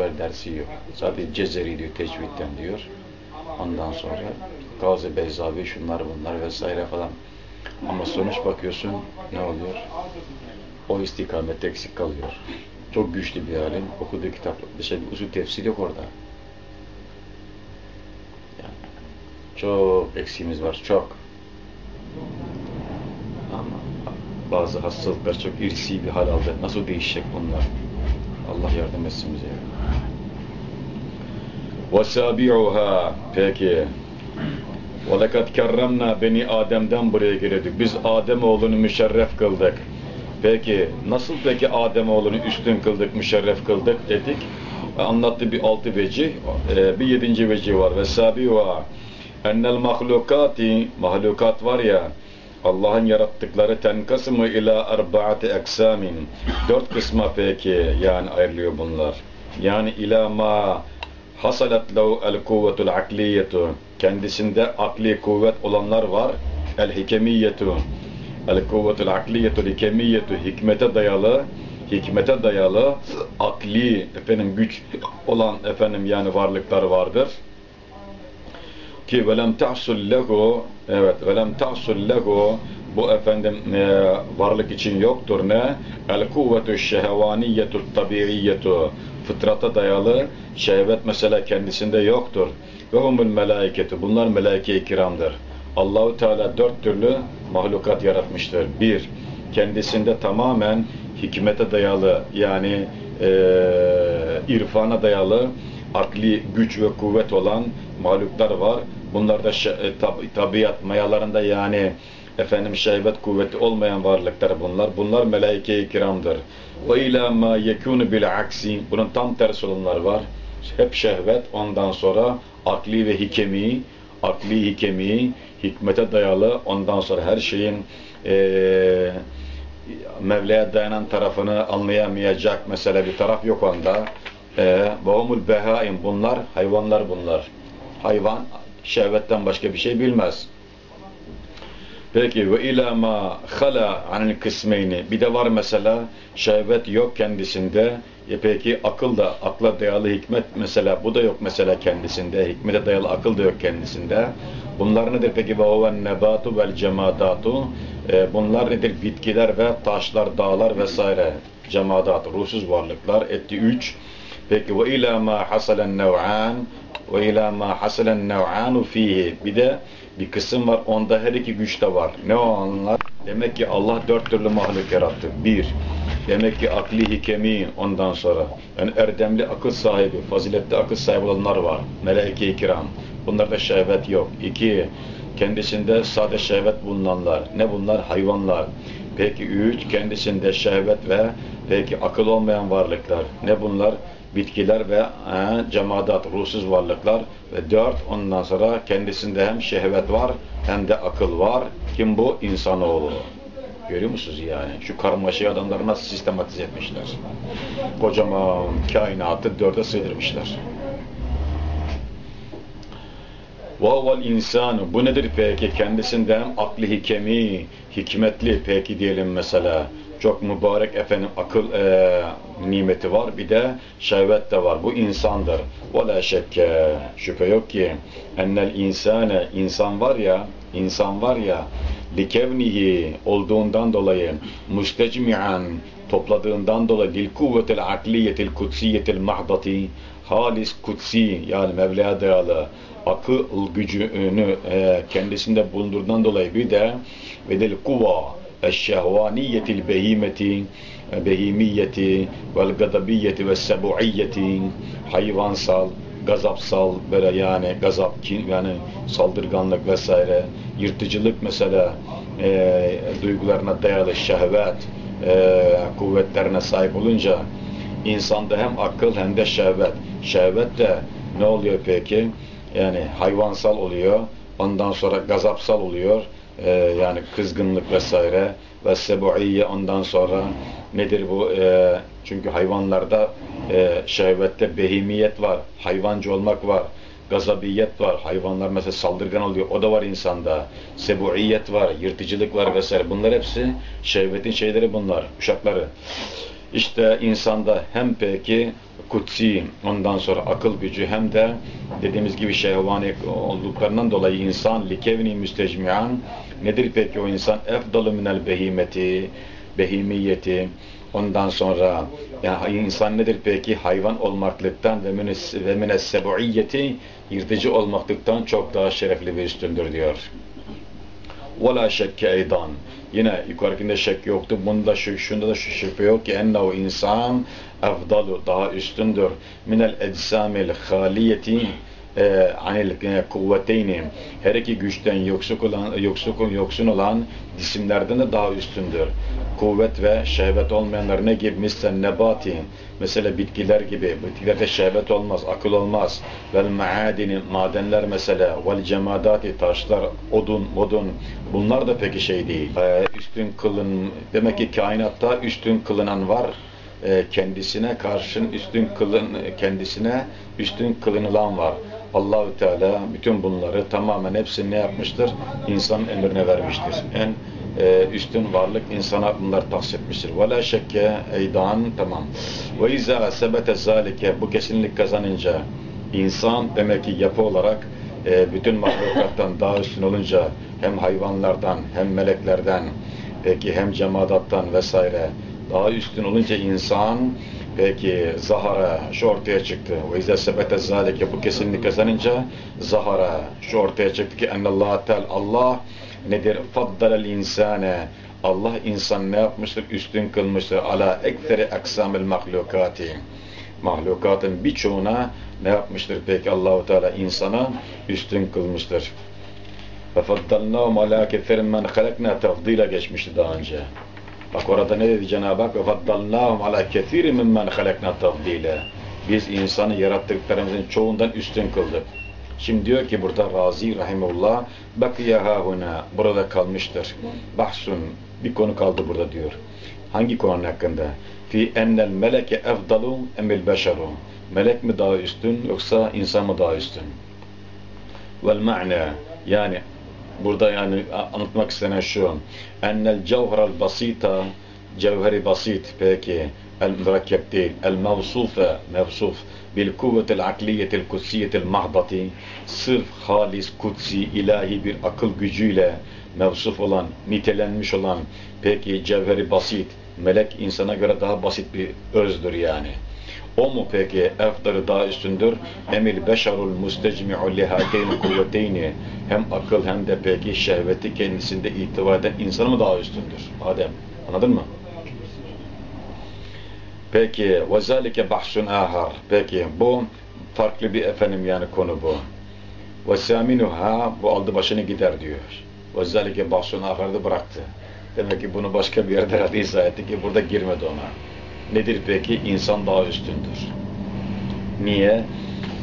ezber dersi yok. Sadece Cezeri diyor, tecvitten diyor. Ondan sonra Gazi Beyzavi, şunlar bunlar vesaire falan. Ama sonuç bakıyorsun ne oluyor? O istikamette eksik kalıyor. Çok güçlü bir alim. Okuduğu kitaplar. Dışarı bir usul tefsir yok orada. Yani çok eksiğimiz var. Çok. Ama bazı hastalıklar çok irsi bir hal aldı. Nasıl değişecek bunlar? Allah yardım etsin bize. وَسَابِعُهَا Peki. وَلَكَدْ كَرَّمْنَا Beni Adem'den buraya girdik. Biz Adem oğlunu müşerref kıldık. Peki nasıl peki Adem oğlunu üstün kıldık, müşerref kıldık dedik. Anlattı bir altı vecih, bir yedinci vecih var. Ve sabiha ennel mahlukati mahlukat var ya Allah'ın yarattıkları tenkasımı ila arbaati eksamin dört kısma peki yani ayrılıyor bunlar. Yani ila ma hasalat lehu el kuvvetul akliyetu kendisinde akli kuvvet olanlar var. El hikemiyetu el kuvvetul akliyetu hikemiyetu hikmete dayalı hikmete dayalı akli efendim güç olan efendim yani varlıklar vardır. Ki velem tahsul lehu evet velem tahsul lehu bu efendim e, varlık için yoktur. Ne? El kuvvetu şehvaniyetu tabiiyetu fıtrata dayalı şehvet mesela kendisinde yoktur. Ve humul melaiketu bunlar melaike-i kiramdır. Allahu Teala dört türlü mahlukat yaratmıştır. Bir kendisinde tamamen hikmete dayalı yani e, irfana dayalı akli güç ve kuvvet olan mahluklar var. Bunlar da e, tab tabiat mayalarında yani efendim şehvet kuvveti olmayan varlıklar bunlar. Bunlar melaike-i kiramdır. Ve ila ma yekunu bil aksi. Bunun tam tersi olanlar var. Hep şehvet ondan sonra akli ve hikemi, akli hikemi, hikmete dayalı ondan sonra her şeyin eee Mevla'ya dayanan tarafını anlayamayacak mesela bir taraf yok onda. Vahumul ee, behaim bunlar, hayvanlar bunlar. Hayvan şehvetten başka bir şey bilmez. Peki ve ila ma hala anil kısmeyni. Bir de var mesela şehvet yok kendisinde. E peki akıl da akla dayalı hikmet mesela bu da yok mesela kendisinde. Hikmete dayalı akıl da yok kendisinde. Bunlar nedir peki? Ve huven nebatu vel cemadatu. E, bunlar nedir? Bitkiler ve taşlar, dağlar vesaire. Cemadat, ruhsuz varlıklar. Etti üç. Peki ve ila ma hasalen nev'an ve ila ma hasalen nev'anu fihi. Bir de bir kısım var. Onda her iki güç de var. Ne o onlar? Demek ki Allah dört türlü mahluk yarattı. Bir. Demek ki akli hikemi ondan sonra. Yani erdemli akıl sahibi, faziletli akıl sahibi olanlar var. Melaike-i kiram. Bunlarda şehvet yok. İki. Kendisinde sade şehvet bulunanlar. Ne bunlar? Hayvanlar. Peki üç. Kendisinde şehvet ve peki akıl olmayan varlıklar. Ne bunlar? bitkiler ve e, cemadat, ruhsuz varlıklar ve dört ondan sonra kendisinde hem şehvet var hem de akıl var. Kim bu? İnsanoğlu. Görüyor musunuz yani? Şu karmaşayı adamlar nasıl sistematize etmişler. Kocaman kainatı dörde sığdırmışlar. وَاَوَّ insanu Bu nedir peki? Kendisinde hem akli hikemi, hikmetli peki diyelim mesela çok mübarek efendim akıl e, nimeti var. Bir de şehvet de var. Bu insandır. La şekke şüphe yok ki ennel insane insan var ya insan var ya likevnihi olduğundan dolayı müstecmi'an topladığından dolayı dil kuvvetil akliyetil kutsiyetil mahdati halis kutsi yani Mevla'ya dayalı akıl gücünü e, kendisinde bulundurduğundan dolayı bir de ve del kuva eşşehvaniyetil behimeti behimiyeti vel gadabiyeti ve sebuiyeti hayvansal gazapsal böyle yani gazap yani saldırganlık vesaire yırtıcılık mesela e, duygularına dayalı şehvet e, kuvvetlerine sahip olunca insanda hem akıl hem de şehvet şehvet de ne oluyor peki yani hayvansal oluyor ondan sonra gazapsal oluyor e, yani kızgınlık vesaire ve sebuiyye ondan sonra nedir bu? E, çünkü hayvanlarda e, şehvette behimiyet var, hayvancı olmak var. Gazabiyet var. Hayvanlar mesela saldırgan oluyor. O da var insanda. Sebuiyet var. Yırtıcılık var vesaire. Bunlar hepsi şehvetin şeyleri bunlar. Uşakları. İşte insanda hem peki kutsi, ondan sonra akıl gücü hem de dediğimiz gibi şehvani olduklarından dolayı insan likevni müstecmian nedir peki o insan? Efdalu minel behimeti, behimiyeti, ondan sonra yani insan nedir peki? Hayvan olmaklıktan ve münes ve münessebuiyeti yırtıcı olmaklıktan çok daha şerefli ve üstündür diyor. وَلَا شَكَّ اَيْضًا Yine yukarıkinde şek yoktu. Bunda şu, şunda da şu şüphe yok ki ennehu insan efdalu daha üstündür minel ecsamil haliyeti e, anil e, kuvveteyni her iki güçten yoksun olan, yoksun, yoksun olan cisimlerden de daha üstündür. Kuvvet ve şehvet olmayanlar ne gibi? Mislen nebati mesela bitkiler gibi. Bitkilerde şehvet olmaz, akıl olmaz. Vel maadini madenler mesela vel cemadati taşlar, odun, modun bunlar da peki şey değil. Ee, üstün kılın demek ki kainatta üstün kılınan var e, kendisine karşın üstün kılın kendisine üstün kılınılan var. Allahü Teala bütün bunları tamamen hepsini ne yapmıştır? İnsan emrine vermiştir. En e, üstün varlık insana bunlar tahsis etmiştir. Ve la şekke eydan tamam. Ve izâ sebete zâlike bu kesinlik kazanınca insan demek ki yapı olarak e, bütün mahlukattan daha üstün olunca hem hayvanlardan hem meleklerden peki hem cemadattan vesaire daha üstün olunca insan peki zahara şu ortaya çıktı. Ve izâ sebete zâlike bu kesinlik kazanınca zahara şu ortaya çıktı ki ennallâhu teâl Allah nedir? Faddalel insane Allah insan ne yapmıştır? Üstün kılmıştır. Ala ekseri aksamil mahlukati. Mahlukatın birçoğuna ne yapmıştır peki Allahu Teala insana üstün kılmıştır. Ve faddalnâhum alâ keserin men tafdîle geçmişti daha önce. Bak orada ne dedi Cenab-ı Hak? Ve faddalnâhum alâ kesirin mimmen halakna tafdîle. Biz insanı yarattıklarımızın çoğundan üstün kıldık. Şimdi diyor ki burada Razi Rahimullah bakiye hahuna burada kalmıştır. Bahsun bir konu kaldı burada diyor. Hangi konu hakkında? Fi ennel meleke efdalu emil beşeru. Melek mi daha üstün yoksa insan mı daha üstün? Vel ma'na yani burada yani anlatmak istenen şu. Ennel cevheral basita cevheri basit peki el mürekkep değil el mevsufe mevsuf bil kuvvetel akliyetel kutsiyetel mahdati sırf halis kutsi ilahi bir akıl gücüyle mevsuf olan nitelenmiş olan peki cevheri basit melek insana göre daha basit bir özdür yani o mu peki efdarı daha üstündür? Emil beşarul mustecmi'u lihateyn kuvveteyni hem akıl hem de peki şehveti kendisinde itibar eden insan mı daha üstündür? Adem. Anladın mı? Peki ve zalike bahsun ahar. Peki bu farklı bir efendim yani konu bu. Ve saminuha bu aldı başını gider diyor. Ve zalike bahsun ahar da bıraktı. Demek ki bunu başka bir yerde herhalde izah etti ki burada girmedi ona. Nedir peki? İnsan daha üstündür. Niye?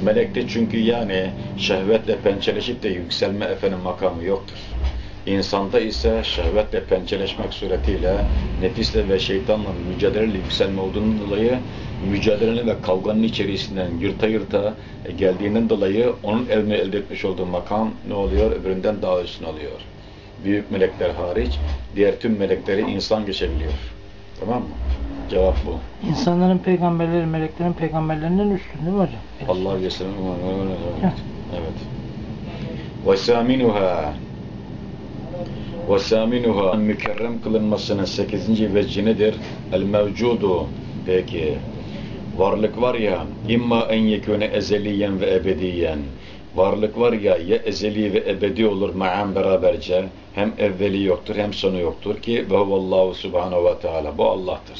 Melekte çünkü yani şehvetle pençeleşip de yükselme efendim makamı yoktur. İnsanda ise şehvetle pençeleşmek suretiyle nefisle ve şeytanla mücadeleyle yükselme olduğundan dolayı mücadelenin ve kavganın içerisinden yırta yırta geldiğinden dolayı onun eline elde etmiş olduğu makam ne oluyor? Öbüründen daha üstün oluyor. Büyük melekler hariç diğer tüm melekleri insan geçebiliyor. Tamam mı? Cevap bu. İnsanların peygamberleri, meleklerin peygamberlerinden üstün değil mi hocam? Allah geçsin. Evet. evet. وَسَامِنُهَا ve saminuha mükerrem kılınmasının sekizinci vecci nedir? El mevcudu. Peki. Varlık var ya imma en yekune ezeliyen ve ebediyen. Varlık var ya ya ezeli ve ebedi olur ma'an beraberce. Hem evveli yoktur hem sonu yoktur ki ve huvallahu subhanahu ve teala. Bu Allah'tır.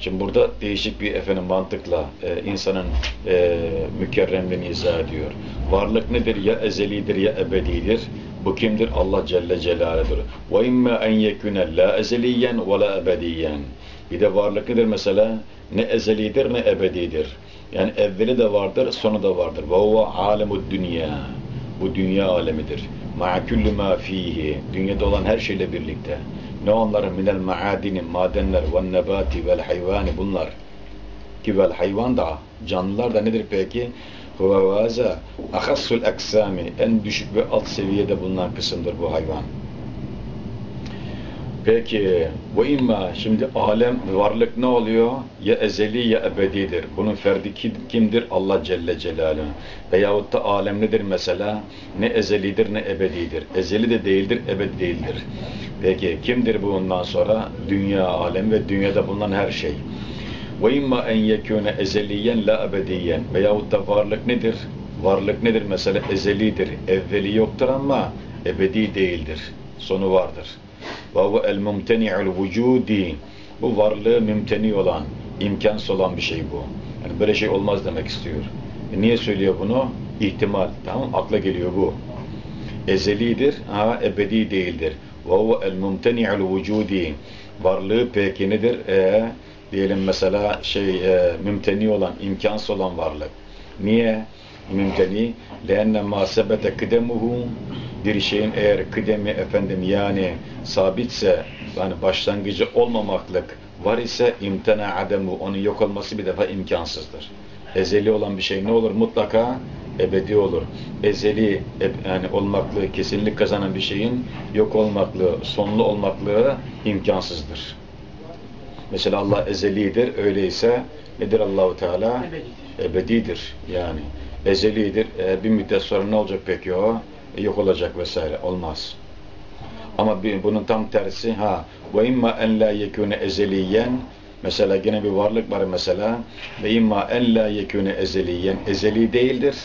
Şimdi burada değişik bir efendim mantıkla e, insanın e, mükerremliğini izah ediyor. Varlık nedir? Ya ezelidir ya ebedidir. Bu kimdir? Allah Celle Celaluhu'dur. Ve imme en yekune la ezeliyen ve la ebediyen. Bir de varlık nedir mesela? Ne ezelidir ne ebedidir. Yani evveli de vardır, sonu da vardır. Ve huve alemud dünya. Bu dünya alemidir. Ma'a kullu ma fihi. Dünyada olan her şeyle birlikte. Ne onlar? Minel maadini, madenler, ve nebati vel hayvani bunlar. Ki vel hayvan da, canlılar da nedir peki? Huve vaza ahassul aksami en düşük ve alt seviyede bulunan kısımdır bu hayvan. Peki bu imma şimdi alem varlık ne oluyor? Ya ezeli ya ebedidir. Bunun ferdi kim- kimdir? Allah Celle Celaluhu. Veyahut da alem nedir mesela? Ne ezelidir ne ebedidir. Ezeli de değildir, ebedi değildir. Peki kimdir bu ondan sonra? Dünya alem ve dünyada bulunan her şey. Ve imma en yekûne ezeliyen la ebediyen. Veyahut da varlık nedir? Varlık nedir mesela? Ezelidir. Evveli yoktur ama ebedi değildir. Sonu vardır. Ve huve el mumteni'ul vücudi. Bu varlığı mümteni olan, imkansız olan bir şey bu. Yani böyle şey olmaz demek istiyor. E niye söylüyor bunu? İhtimal. Tamam Akla geliyor bu. Ezelidir ama ebedi değildir. Ve huve el mumteni'ul vücudi. Varlığı peki nedir? E, diyelim mesela şey e, mümteni olan, imkansız olan varlık. Niye? Mümteni. Leenne ma sebete kıdemuhu bir şeyin eğer kıdemi efendim yani sabitse yani başlangıcı olmamaklık var ise imtena ademu onun yok olması bir defa imkansızdır. Ezeli olan bir şey ne olur? Mutlaka ebedi olur. Ezeli yani olmaklığı kesinlik kazanan bir şeyin yok olmaklığı, sonlu olmaklığı imkansızdır. Mesela Allah ezelidir. Öyleyse nedir Allahu Teala? Ebedidir yani. Ezelidir. E, bir müddet sonra ne olacak peki o? E, yok olacak vesaire. Olmaz. Ama bir, bunun tam tersi ha ve imma en la yekune ezeliyen mesela gene bir varlık var mesela ve imma en la yekune ezeliyen ezeli değildir.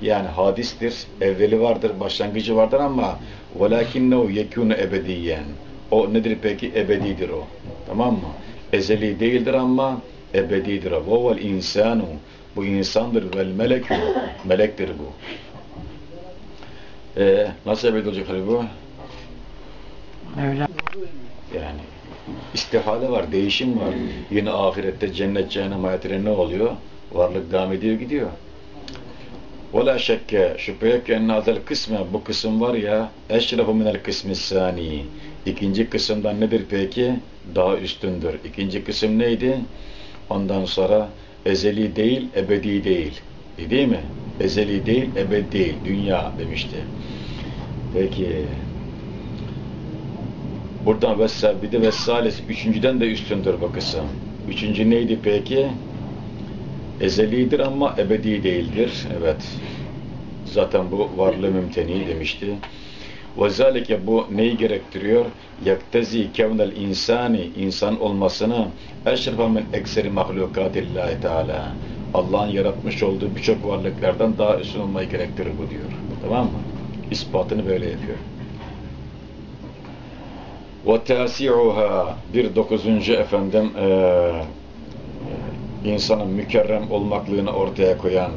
Yani hadistir. Evveli vardır, başlangıcı vardır ama velakinnehu yekune ebediyen. O nedir peki? Ebedidir o. Tamam mı? Ezeli değildir ama ebedidir o. Ve vel insanu. Bu insandır vel melekü. Melektir bu. Ee, nasıl ebedi olacak tabii bu? Mevla. Yani istihale var, değişim var. Yine ahirette cennet cehennem hayatıyla ne oluyor? Varlık devam ediyor gidiyor. وَلَا şekke şüphe yok ki enne hadel kısme bu kısım var ya eşrefu minel kısmi sani İkinci kısımdan nedir peki? Daha üstündür. İkinci kısım neydi? Ondan sonra ezeli değil, ebedi değil. E, Değil mi? Ezeli değil, ebedi değil. Dünya demişti. Peki Buradan vessa bir de vessalesi üçüncüden de üstündür bu kısım. Üçüncü neydi peki? Ezelidir ama ebedi değildir. Evet. Zaten bu varlığı mümteni demişti. Ve bu neyi gerektiriyor? Yaktezi kevnel insani insan olmasını eşrefa min ekseri mahlukatillahi teala. Allah'ın yaratmış olduğu birçok varlıklardan daha üstün olmayı gerektirir bu diyor. Tamam mı? İspatını böyle yapıyor. Tasi'uha bir dokuzuncu efendim eee insanın mükerrem olmaklığını ortaya koyan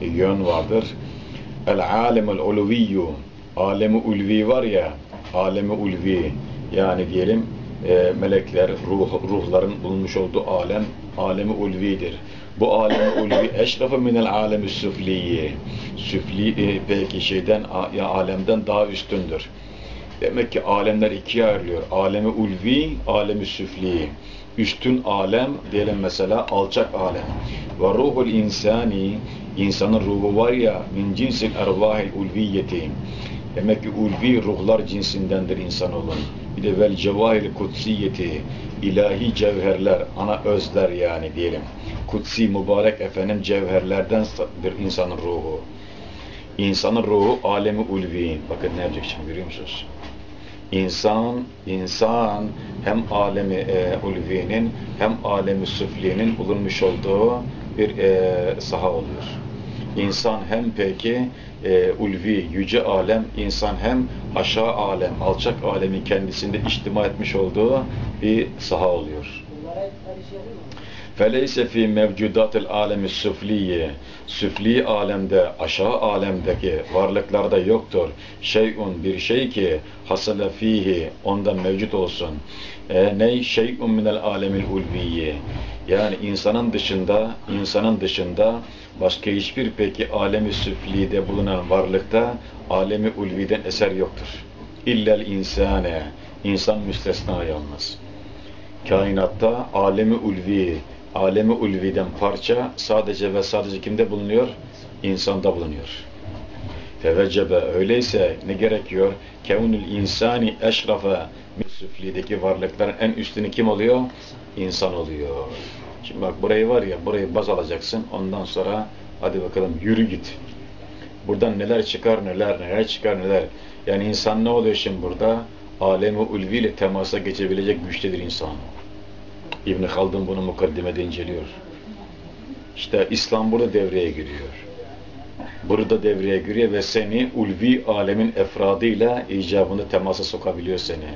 yön vardır. El alemul uluviyyu alemi ulvi var ya alemi ulvi yani diyelim e, melekler, ruh, ruhların bulunmuş olduğu alem alemi ulvidir. Bu alemi ulvi eşrafı minel alemi süfliyi süfli e, peki şeyden a- ya alemden daha üstündür. Demek ki alemler ikiye ayrılıyor. Alemi ulvi, alemi süfli. Üstün alem diyelim mesela alçak alem. Ve ruhul insani insanın ruhu var ya min cinsil ervahil ulviyeti. Demek ki ulvi ruhlar cinsindendir insanoğlun. Bir de vel cevahil kutsiyeti ilahi cevherler, ana özler yani diyelim. Kutsi mübarek efendim cevherlerdendir insanın ruhu. İnsanın ruhu alemi ulvi. Bakın ne yapacak şimdi görüyor musunuz? İnsan, insan hem alemi e, ulvinin hem alemi süflinin bulunmuş olduğu bir e, saha oluyor. İnsan hem peki e, ulvi, yüce alem, insan hem aşağı alem, alçak alemin kendisinde içtima etmiş olduğu bir saha oluyor. Feleyse fi mevcudatil alemi süfliye süfli alemde aşağı alemdeki varlıklarda yoktur. Şeyun bir şey ki hasale fihi onda mevcut olsun. E, ne şeyun minel alemil ulviye yani insanın dışında insanın dışında başka hiçbir peki alemi süflide bulunan varlıkta alemi ulviden eser yoktur. İllel insane insan müstesna yalnız. Kainatta alemi ulvi alemi ulviden parça sadece ve sadece kimde bulunuyor? insanda bulunuyor. Fevecebe öyleyse ne gerekiyor? Kevnül insani eşrafe süflideki varlıkların en üstünü kim oluyor? İnsan oluyor. Şimdi bak burayı var ya, burayı baz alacaksın. Ondan sonra hadi bakalım yürü git. Buradan neler çıkar neler, neler çıkar neler. Yani insan ne oluyor şimdi burada? Alemi ulvi ile temasa geçebilecek güçtedir insan. İbn Haldun bunu mukaddimede inceliyor. İşte İslam burada devreye giriyor. Burada devreye giriyor ve seni ulvi alemin efradıyla icabında temasa sokabiliyor seni.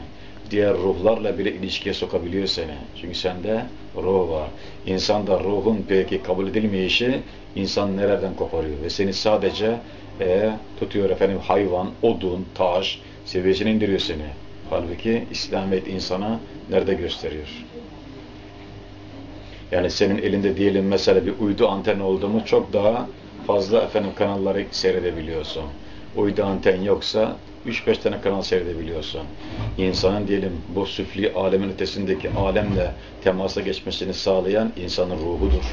Diğer ruhlarla bile ilişkiye sokabiliyor seni. Çünkü sende ruh var. İnsanda ruhun peki kabul edilmeyişi insan nereden koparıyor ve seni sadece e, tutuyor efendim hayvan, odun, taş seviyesine indiriyor seni. Halbuki İslamiyet insana nerede gösteriyor? Yani senin elinde diyelim mesela bir uydu anten oldu mu çok daha fazla efendim kanalları seyredebiliyorsun. Uydu anten yoksa 3-5 tane kanal seyredebiliyorsun. İnsanın diyelim bu süfli alemin ötesindeki alemle temasa geçmesini sağlayan insanın ruhudur.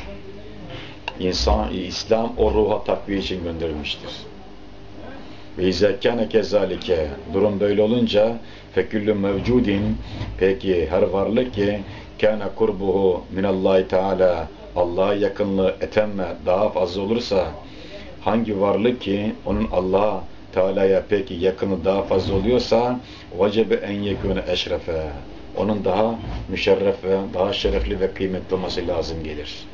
İnsan, İslam o ruha takviye için gönderilmiştir. Ve izekkâne kezalike durum böyle olunca feküllü mevcudin peki her varlık ki kâne kurbuhu minallahi teâlâ Allah'a yakınlığı etemme daha fazla olursa hangi varlık ki onun Allah'a Teala'ya peki yakını daha fazla oluyorsa vacebe en yekûne eşrefe onun daha müşerref ve daha şerefli ve kıymetli olması lazım gelir.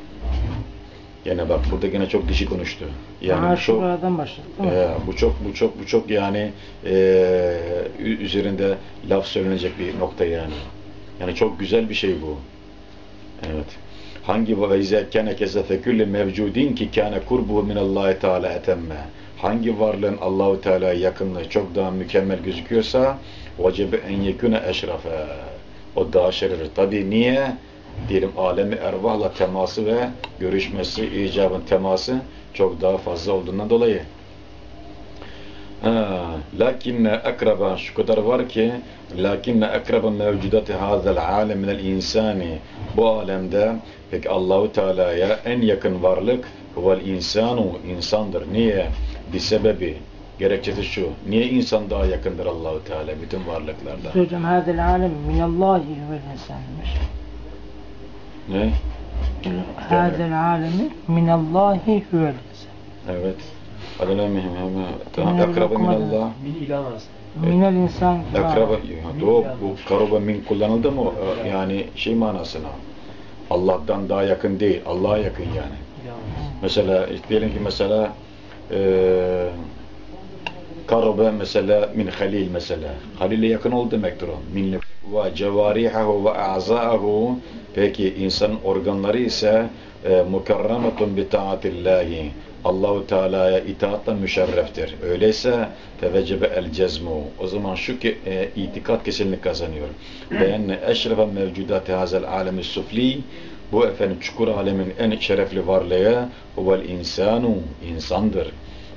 Yine bak burada gene çok dişi konuştu. Yani Yani şu çok ee, bu çok bu çok bu çok yani e, üzerinde laf söylenecek bir nokta yani. Yani çok güzel bir şey bu. Evet. Hangi ve izâ kâne kesefe külle mevcudin ki kâne kurbuhu minallahi teâlâ etemme. Hangi varlığın Allahu Teala'ya yakınlığı çok daha mükemmel gözüküyorsa vacebe en yekune eşrafe. O daha şerefli. Tabi niye? Diyelim alemi ervahla teması ve görüşmesi, icabın teması çok daha fazla olduğundan dolayı. Lakinne akraba şu kadar var ki lakinne akraba mevcudati hazel alem minel insani bu alemde peki Allahu Teala'ya en yakın varlık huvel insanu insandır. Niye? Bir sebebi gerekçesi şu. Niye insan daha yakındır Allahu Teala bütün varlıklardan? Hocam hadel alem minallahi huvel insanmış. Ne? Hadel alemi minallahi huvel insan. Evet. Adına mühim. Tamam. Minel Akraba okumadı. minallah. Min ilan arasında. Minel insan. Akraba, doğru, bu karuba min kullanıldı mı? Ee, Yani şey manasına. Allah'tan daha yakın değil. Allah'a yakın yani. Mesela diyelim ki mesela eee karuba mesela min halil mesela. Halil'e yakın ol demektir o. Min ve cevarihahu ve a'za'ahu peki insanın organları ise e, mukarrametun bi taatillahi. Allahu Teala'ya itaatla müşerreftir. Öyleyse tevecebe el cezmu. O zaman şu ki e, itikat kesinlik kazanıyor. Ve enne eşrefe mevcudati hazel alemi sufli bu efendim çukur alemin en şerefli varlığı huvel insanu insandır.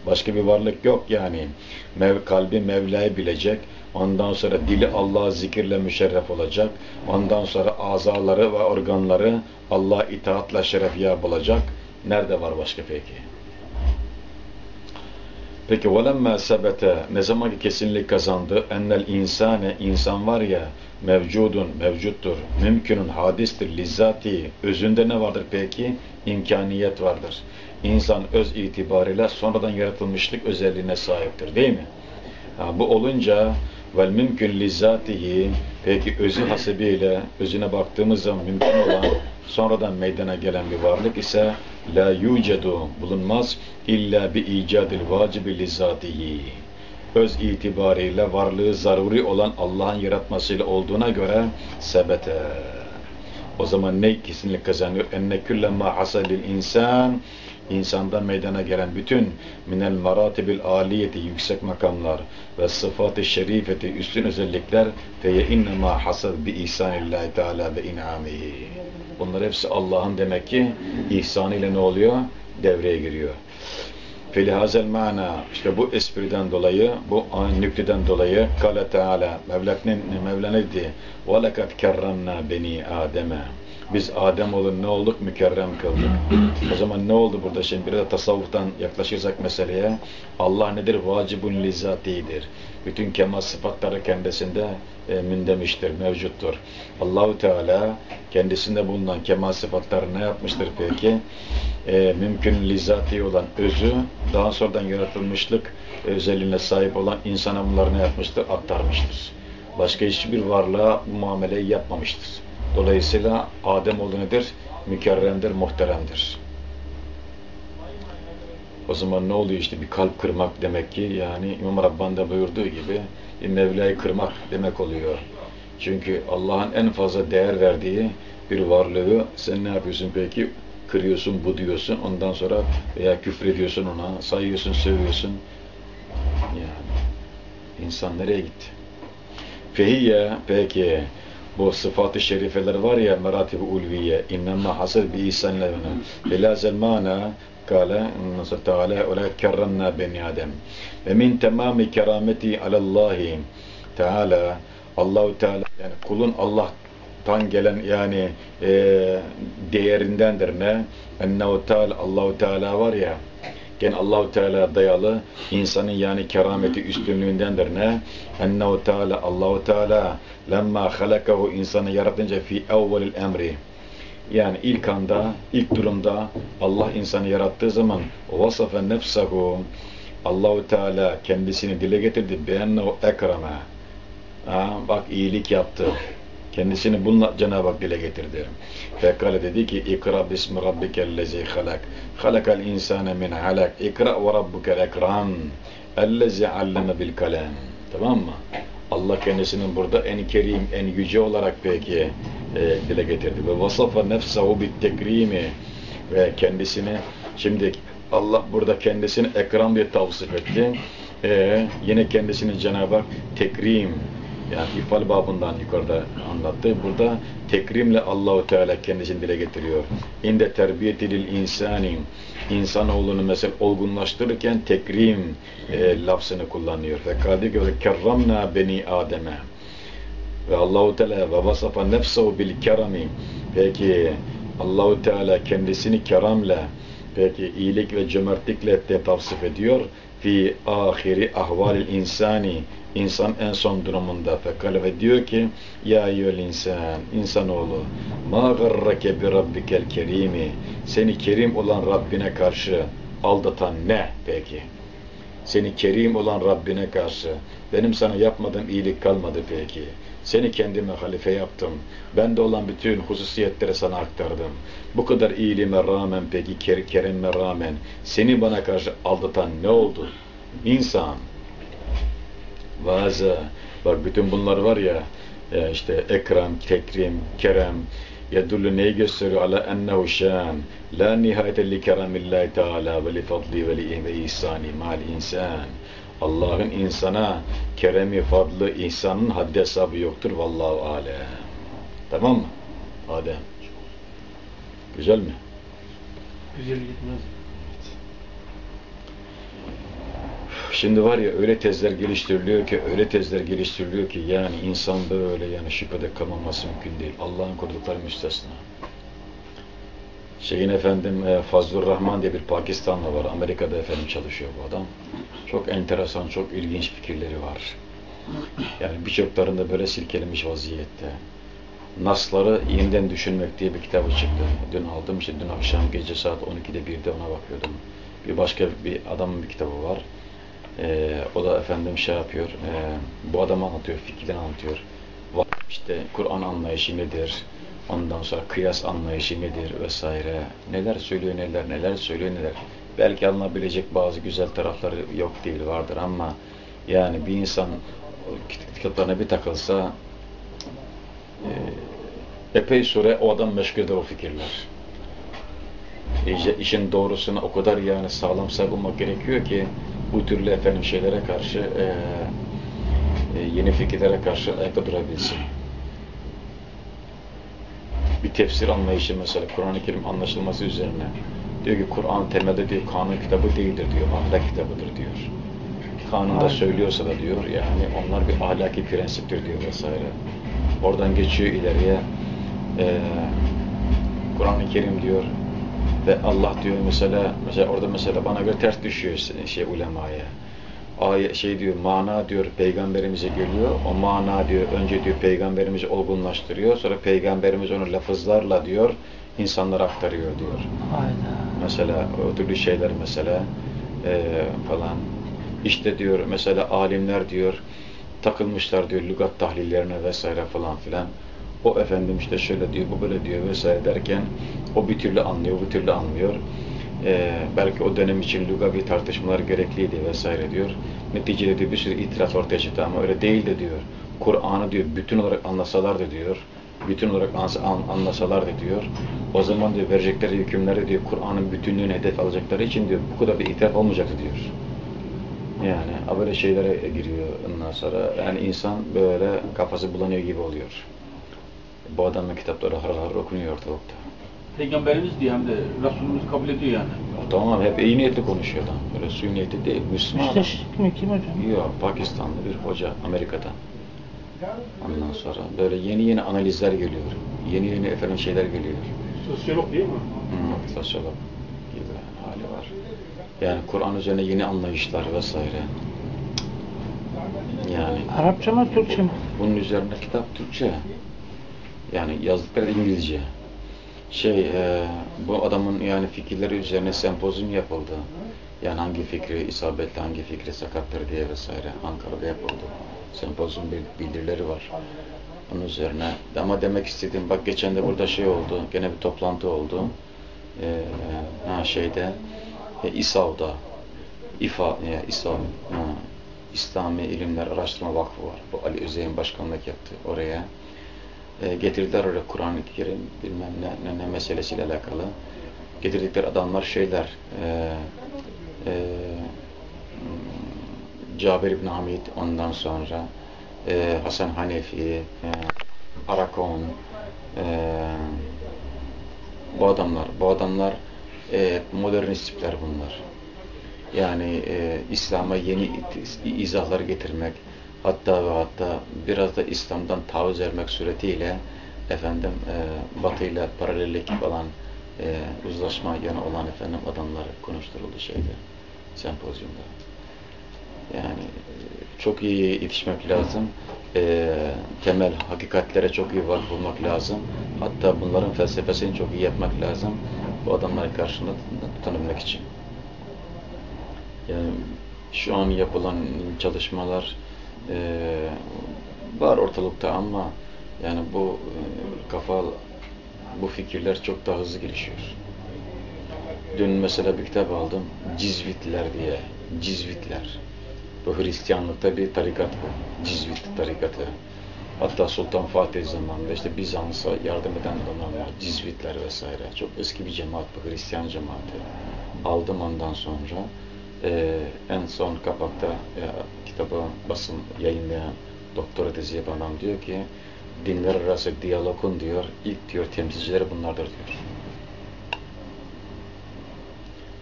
Başka bir varlık yok yani. Mev, kalbi Mevla'yı bilecek. Ondan sonra dili Allah'a zikirle müşerref olacak. Ondan sonra azaları ve organları Allah itaatla şerefiyab olacak. Nerede var başka peki? Peki وَلَمَّا sebete ne zaman ki kesinlik kazandı ennel insane insan var ya mevcudun mevcuttur mümkünün hadistir lizzati özünde ne vardır peki imkaniyet vardır İnsan öz itibariyle sonradan yaratılmışlık özelliğine sahiptir değil mi ha, bu olunca vel mümkün lizzatihi peki özü hasebiyle özüne baktığımız zaman mümkün olan sonradan meydana gelen bir varlık ise la yucedu bulunmaz. İlla bi icadil vacibi lizzatihi öz itibariyle varlığı zaruri olan Allah'ın yaratmasıyla olduğuna göre sebete. O zaman ne kesinlik kazanıyor? Enne küllemma hasalil insan insandan meydana gelen bütün minel maratibil aliyeti yüksek makamlar ve sıfat-ı şerifeti üstün özellikler feye innema hasad bi ihsanillahi teala ve inamihi. Bunlar hepsi Allah'ın demek ki ihsanıyla ne oluyor? Devreye giriyor. Felihazel mana işte bu espriden dolayı bu nükteden dolayı kale teala Mevlak'ın Mevlana dedi ve lekad kerremna beni Adem'e biz Adem olun ne olduk? Mükerrem kıldık. O zaman ne oldu burada şimdi? Biraz da tasavvuftan yaklaşırsak meseleye. Allah nedir? Vacibun lizatidir. Bütün kemal sıfatları kendisinde e, mündemiştir, mevcuttur. Allahu Teala kendisinde bulunan kemal sıfatları ne yapmıştır peki? E, mümkün lizati olan özü, daha sonradan yaratılmışlık özelliğine sahip olan insana bunları ne yapmıştır? Aktarmıştır. Başka hiçbir varlığa bu muameleyi yapmamıştır. Dolayısıyla Adem oğlu nedir? Mükerremdir, muhteremdir. O zaman ne oluyor işte bir kalp kırmak demek ki yani İmam Rabbani buyurduğu gibi bir Mevla'yı kırmak demek oluyor. Çünkü Allah'ın en fazla değer verdiği bir varlığı sen ne yapıyorsun peki? Kırıyorsun, buduyorsun, ondan sonra veya küfrediyorsun ona, sayıyorsun, sövüyorsun. Yani insan nereye gitti? Fehiyye peki bu sıfat-ı şerifeler var ya meratib-i ulviye innema hasıl bi ihsan levne bilazel mana kâle nasıl teâlâ ulâ kerremnâ beni adem. Ve min temâmi kerameti alallâhi. Teâlâ Allahu Teala yani kulun Allah'tan gelen yani e, değerindendir. Ne? Ennehu Teala Allahu Teala var ya Gen Allahu Teala dayalı insanın yani kerameti üstünlüğündendir ne? Ennehu Teala Allahu Teala lemma halakahu insanı yaratınca fi evvelil emri yani ilk anda, ilk durumda Allah insanı yarattığı zaman vasafe nefsahu Allahu Teala kendisini dile getirdi. Beyennehu ekreme. Ha, bak iyilik yaptı. Kendisini bununla Cenab-ı Hak dile getirdi. Fekale dedi ki İkra bismi rabbikellezi halak. Halakal insane min halak. İkra ve rabbukel ekram. Ellezi alleme bil kalem. Tamam mı? Allah kendisinin burada en kerim, en yüce olarak peki e, dile getirdi. Ve vasafa nefsahu bit tekrimi ve kendisini şimdi Allah burada kendisini ekran diye tavsif etti. E, yine kendisini Cenab-ı Hak tekrim yani ifal babından yukarıda anlattı. Burada tekrimle Allahu Teala kendisini dile getiriyor. İnde terbiyetil insani insanoğlunu mesela olgunlaştırırken tekrim e, lafzını kullanıyor. Ve kadir gibi kerramna beni Adem'e ve Allahu Teala ve vasafa nefsehu bil kerami peki Allahu Teala kendisini keramle peki iyilik ve cömertlikle de tavsif ediyor fi ahiri ahvalil insani insan en son durumunda fekale ve diyor ki ya eyyüel insan insanoğlu ma garrake bi rabbikel kerimi seni kerim olan Rabbine karşı aldatan ne peki seni kerim olan Rabbine karşı benim sana yapmadığım iyilik kalmadı peki seni kendime halife yaptım. Bende olan bütün hususiyetleri sana aktardım. Bu kadar iyiliğime rağmen peki ker kerime rağmen seni bana karşı aldatan ne oldu? İnsan. Vaza. Bak bütün bunlar var ya e, işte ekram, tekrim, kerem yedullu neyi gösteriyor? Ala ennehu şan. La nihayete li keramillahi teala ve li fadli ve li ve ihsani mal insan. Allah'ın insana keremi, fadlı, ihsanın haddi hesabı yoktur. Vallahu alem. Tamam mı? Adem. Güzel mi? Güzel gitmez. Şimdi var ya öyle tezler geliştiriliyor ki, öyle tezler geliştiriliyor ki yani insan böyle yani şüphede kalmaması mümkün değil. Allah'ın kurdukları müstesna. Şeyin efendim e, Fazlur Rahman diye bir Pakistanlı var. Amerika'da efendim çalışıyor bu adam. Çok enteresan, çok ilginç fikirleri var. Yani birçoklarında böyle silkelemiş vaziyette. Nasları yeniden düşünmek diye bir kitabı çıktı. Dün aldım işte dün akşam gece saat 12'de 1'de ona bakıyordum. Bir başka bir adamın bir kitabı var. Ee, o da efendim şey yapıyor. E, bu adam anlatıyor, fikirden anlatıyor. İşte Kur'an anlayışı nedir? Ondan sonra kıyas anlayışı nedir vesaire. Neler söylüyor neler, neler söylüyor neler. Belki alınabilecek bazı güzel tarafları yok değil vardır ama yani bir insan kitaplarına bir takılsa e, epey süre o adam meşgul eder o fikirler. İşin doğrusuna o kadar yani sağlam savunmak gerekiyor ki bu türlü efendim şeylere karşı e, e, yeni fikirlere karşı ayakta durabilsin bir tefsir anlayışı mesela Kur'an-ı Kerim anlaşılması üzerine Diyor ki Kur'an temelde diyor kanun kitabı değildir diyor, ahlak kitabıdır diyor. Kanunda söylüyorsa da diyor yani onlar bir ahlaki prensiptir diyor vesaire. Oradan geçiyor ileriye. Ee, Kur'an-ı Kerim diyor ve Allah diyor mesela mesela orada mesela bana göre ters düşüyor şey ulemaya. Ayet şey diyor mana diyor peygamberimize geliyor. O mana diyor önce diyor peygamberimizi olgunlaştırıyor. Sonra peygamberimiz onu lafızlarla diyor insanlara aktarıyor diyor. Hayda. Mesela o türlü şeyler mesela eee, falan. İşte diyor mesela alimler diyor takılmışlar diyor lügat tahlillerine vesaire falan filan. O efendim işte şöyle diyor, bu böyle diyor vesaire derken o bir türlü anlıyor, bu türlü anlıyor. Eee, belki o dönem için lugavi tartışmalar gerekliydi vesaire diyor. Neticede diyor bir sürü itiraz ortaya çıktı ama öyle değil de diyor. Kur'an'ı diyor bütün olarak anlasalardı diyor. Bütün olarak an- anlasalardı diyor. O zaman diyor verecekleri hükümleri diyor Kur'an'ın bütünlüğünü hedef alacakları için diyor bu kadar bir itiraf olmayacaktı diyor. Yani böyle şeylere giriyor ondan sonra. Yani insan böyle kafası bulanıyor gibi oluyor. Bu adamın kitapları har har okunuyor ortalıkta. Peygamberimiz diye hem de Resulümüz kabul ediyor yani. Tamam hep iyi niyetli konuşuyor adam. Böyle suyu niyetli değil. Müslüman adam. Müsteşrik mi? Kim hocam? Yok Pakistanlı bir hoca Amerika'dan. Ondan sonra böyle yeni yeni analizler geliyor. Yeni yeni efendim şeyler geliyor. Sosyolog değil mi? Hmm, sosyolog gibi hali var. Yani Kur'an üzerine yeni anlayışlar vesaire. Yani Arapça mı Türkçe mi? bunun üzerine kitap Türkçe. Yani yazdıkları İngilizce. Şey, e, bu adamın yani fikirleri üzerine sempozyum yapıldı. Yani hangi fikri isabetli, hangi fikri sakattır diye vesaire Ankara'da yapıldı. Sempozyum bil- bildirileri var. Onun üzerine. Ama demek istediğim bak geçen de burada şey oldu. Gene bir toplantı oldu. E, ha şeyde e, İSAV'da İFA, e, İSAV, ha, İslami İlimler Araştırma Vakfı var. Bu Ali Özey'in başkanlık yaptı oraya. E, getirdiler oraya Kur'an-ı Kerim bilmem ne, ne, ne meselesiyle alakalı. Getirdikleri adamlar şeyler e, e, Cabir İbn Hamid ondan sonra e, Hasan Hanefi e, Arakon e, bu adamlar bu adamlar e, modernist bunlar. Yani e, İslam'a yeni izahlar getirmek, hatta ve hatta biraz da İslam'dan taviz vermek suretiyle efendim e, Batı ile paralellik falan e, uzlaşma yanı olan efendim adamlar konuşturuldu şeyde, sempozyumda. Yani e, çok iyi yetişmek lazım. E, temel hakikatlere çok iyi vakıf olmak lazım. Hatta bunların felsefesini çok iyi yapmak lazım. Bu adamların karşısında tutabilmek için. Yani şu an yapılan çalışmalar e, var ortalıkta ama yani bu e, kafa bu fikirler çok daha hızlı gelişiyor. Dün mesela bir kitap aldım. Cizvitler diye. Cizvitler. Bu Hristiyanlıkta bir tarikat bu. Cizvit tarikatı. Hatta Sultan Fatih zamanında işte Bizans'a yardım eden adamlar. Cizvitler vesaire. Çok eski bir cemaat bu. Hristiyan cemaati. Aldım ondan sonra. Ee, en son kapakta kitabı basın yayınlayan doktora tezi yapan adam diyor ki dinler arası diyalogun diyor ilk diyor temsilcileri bunlardır diyor.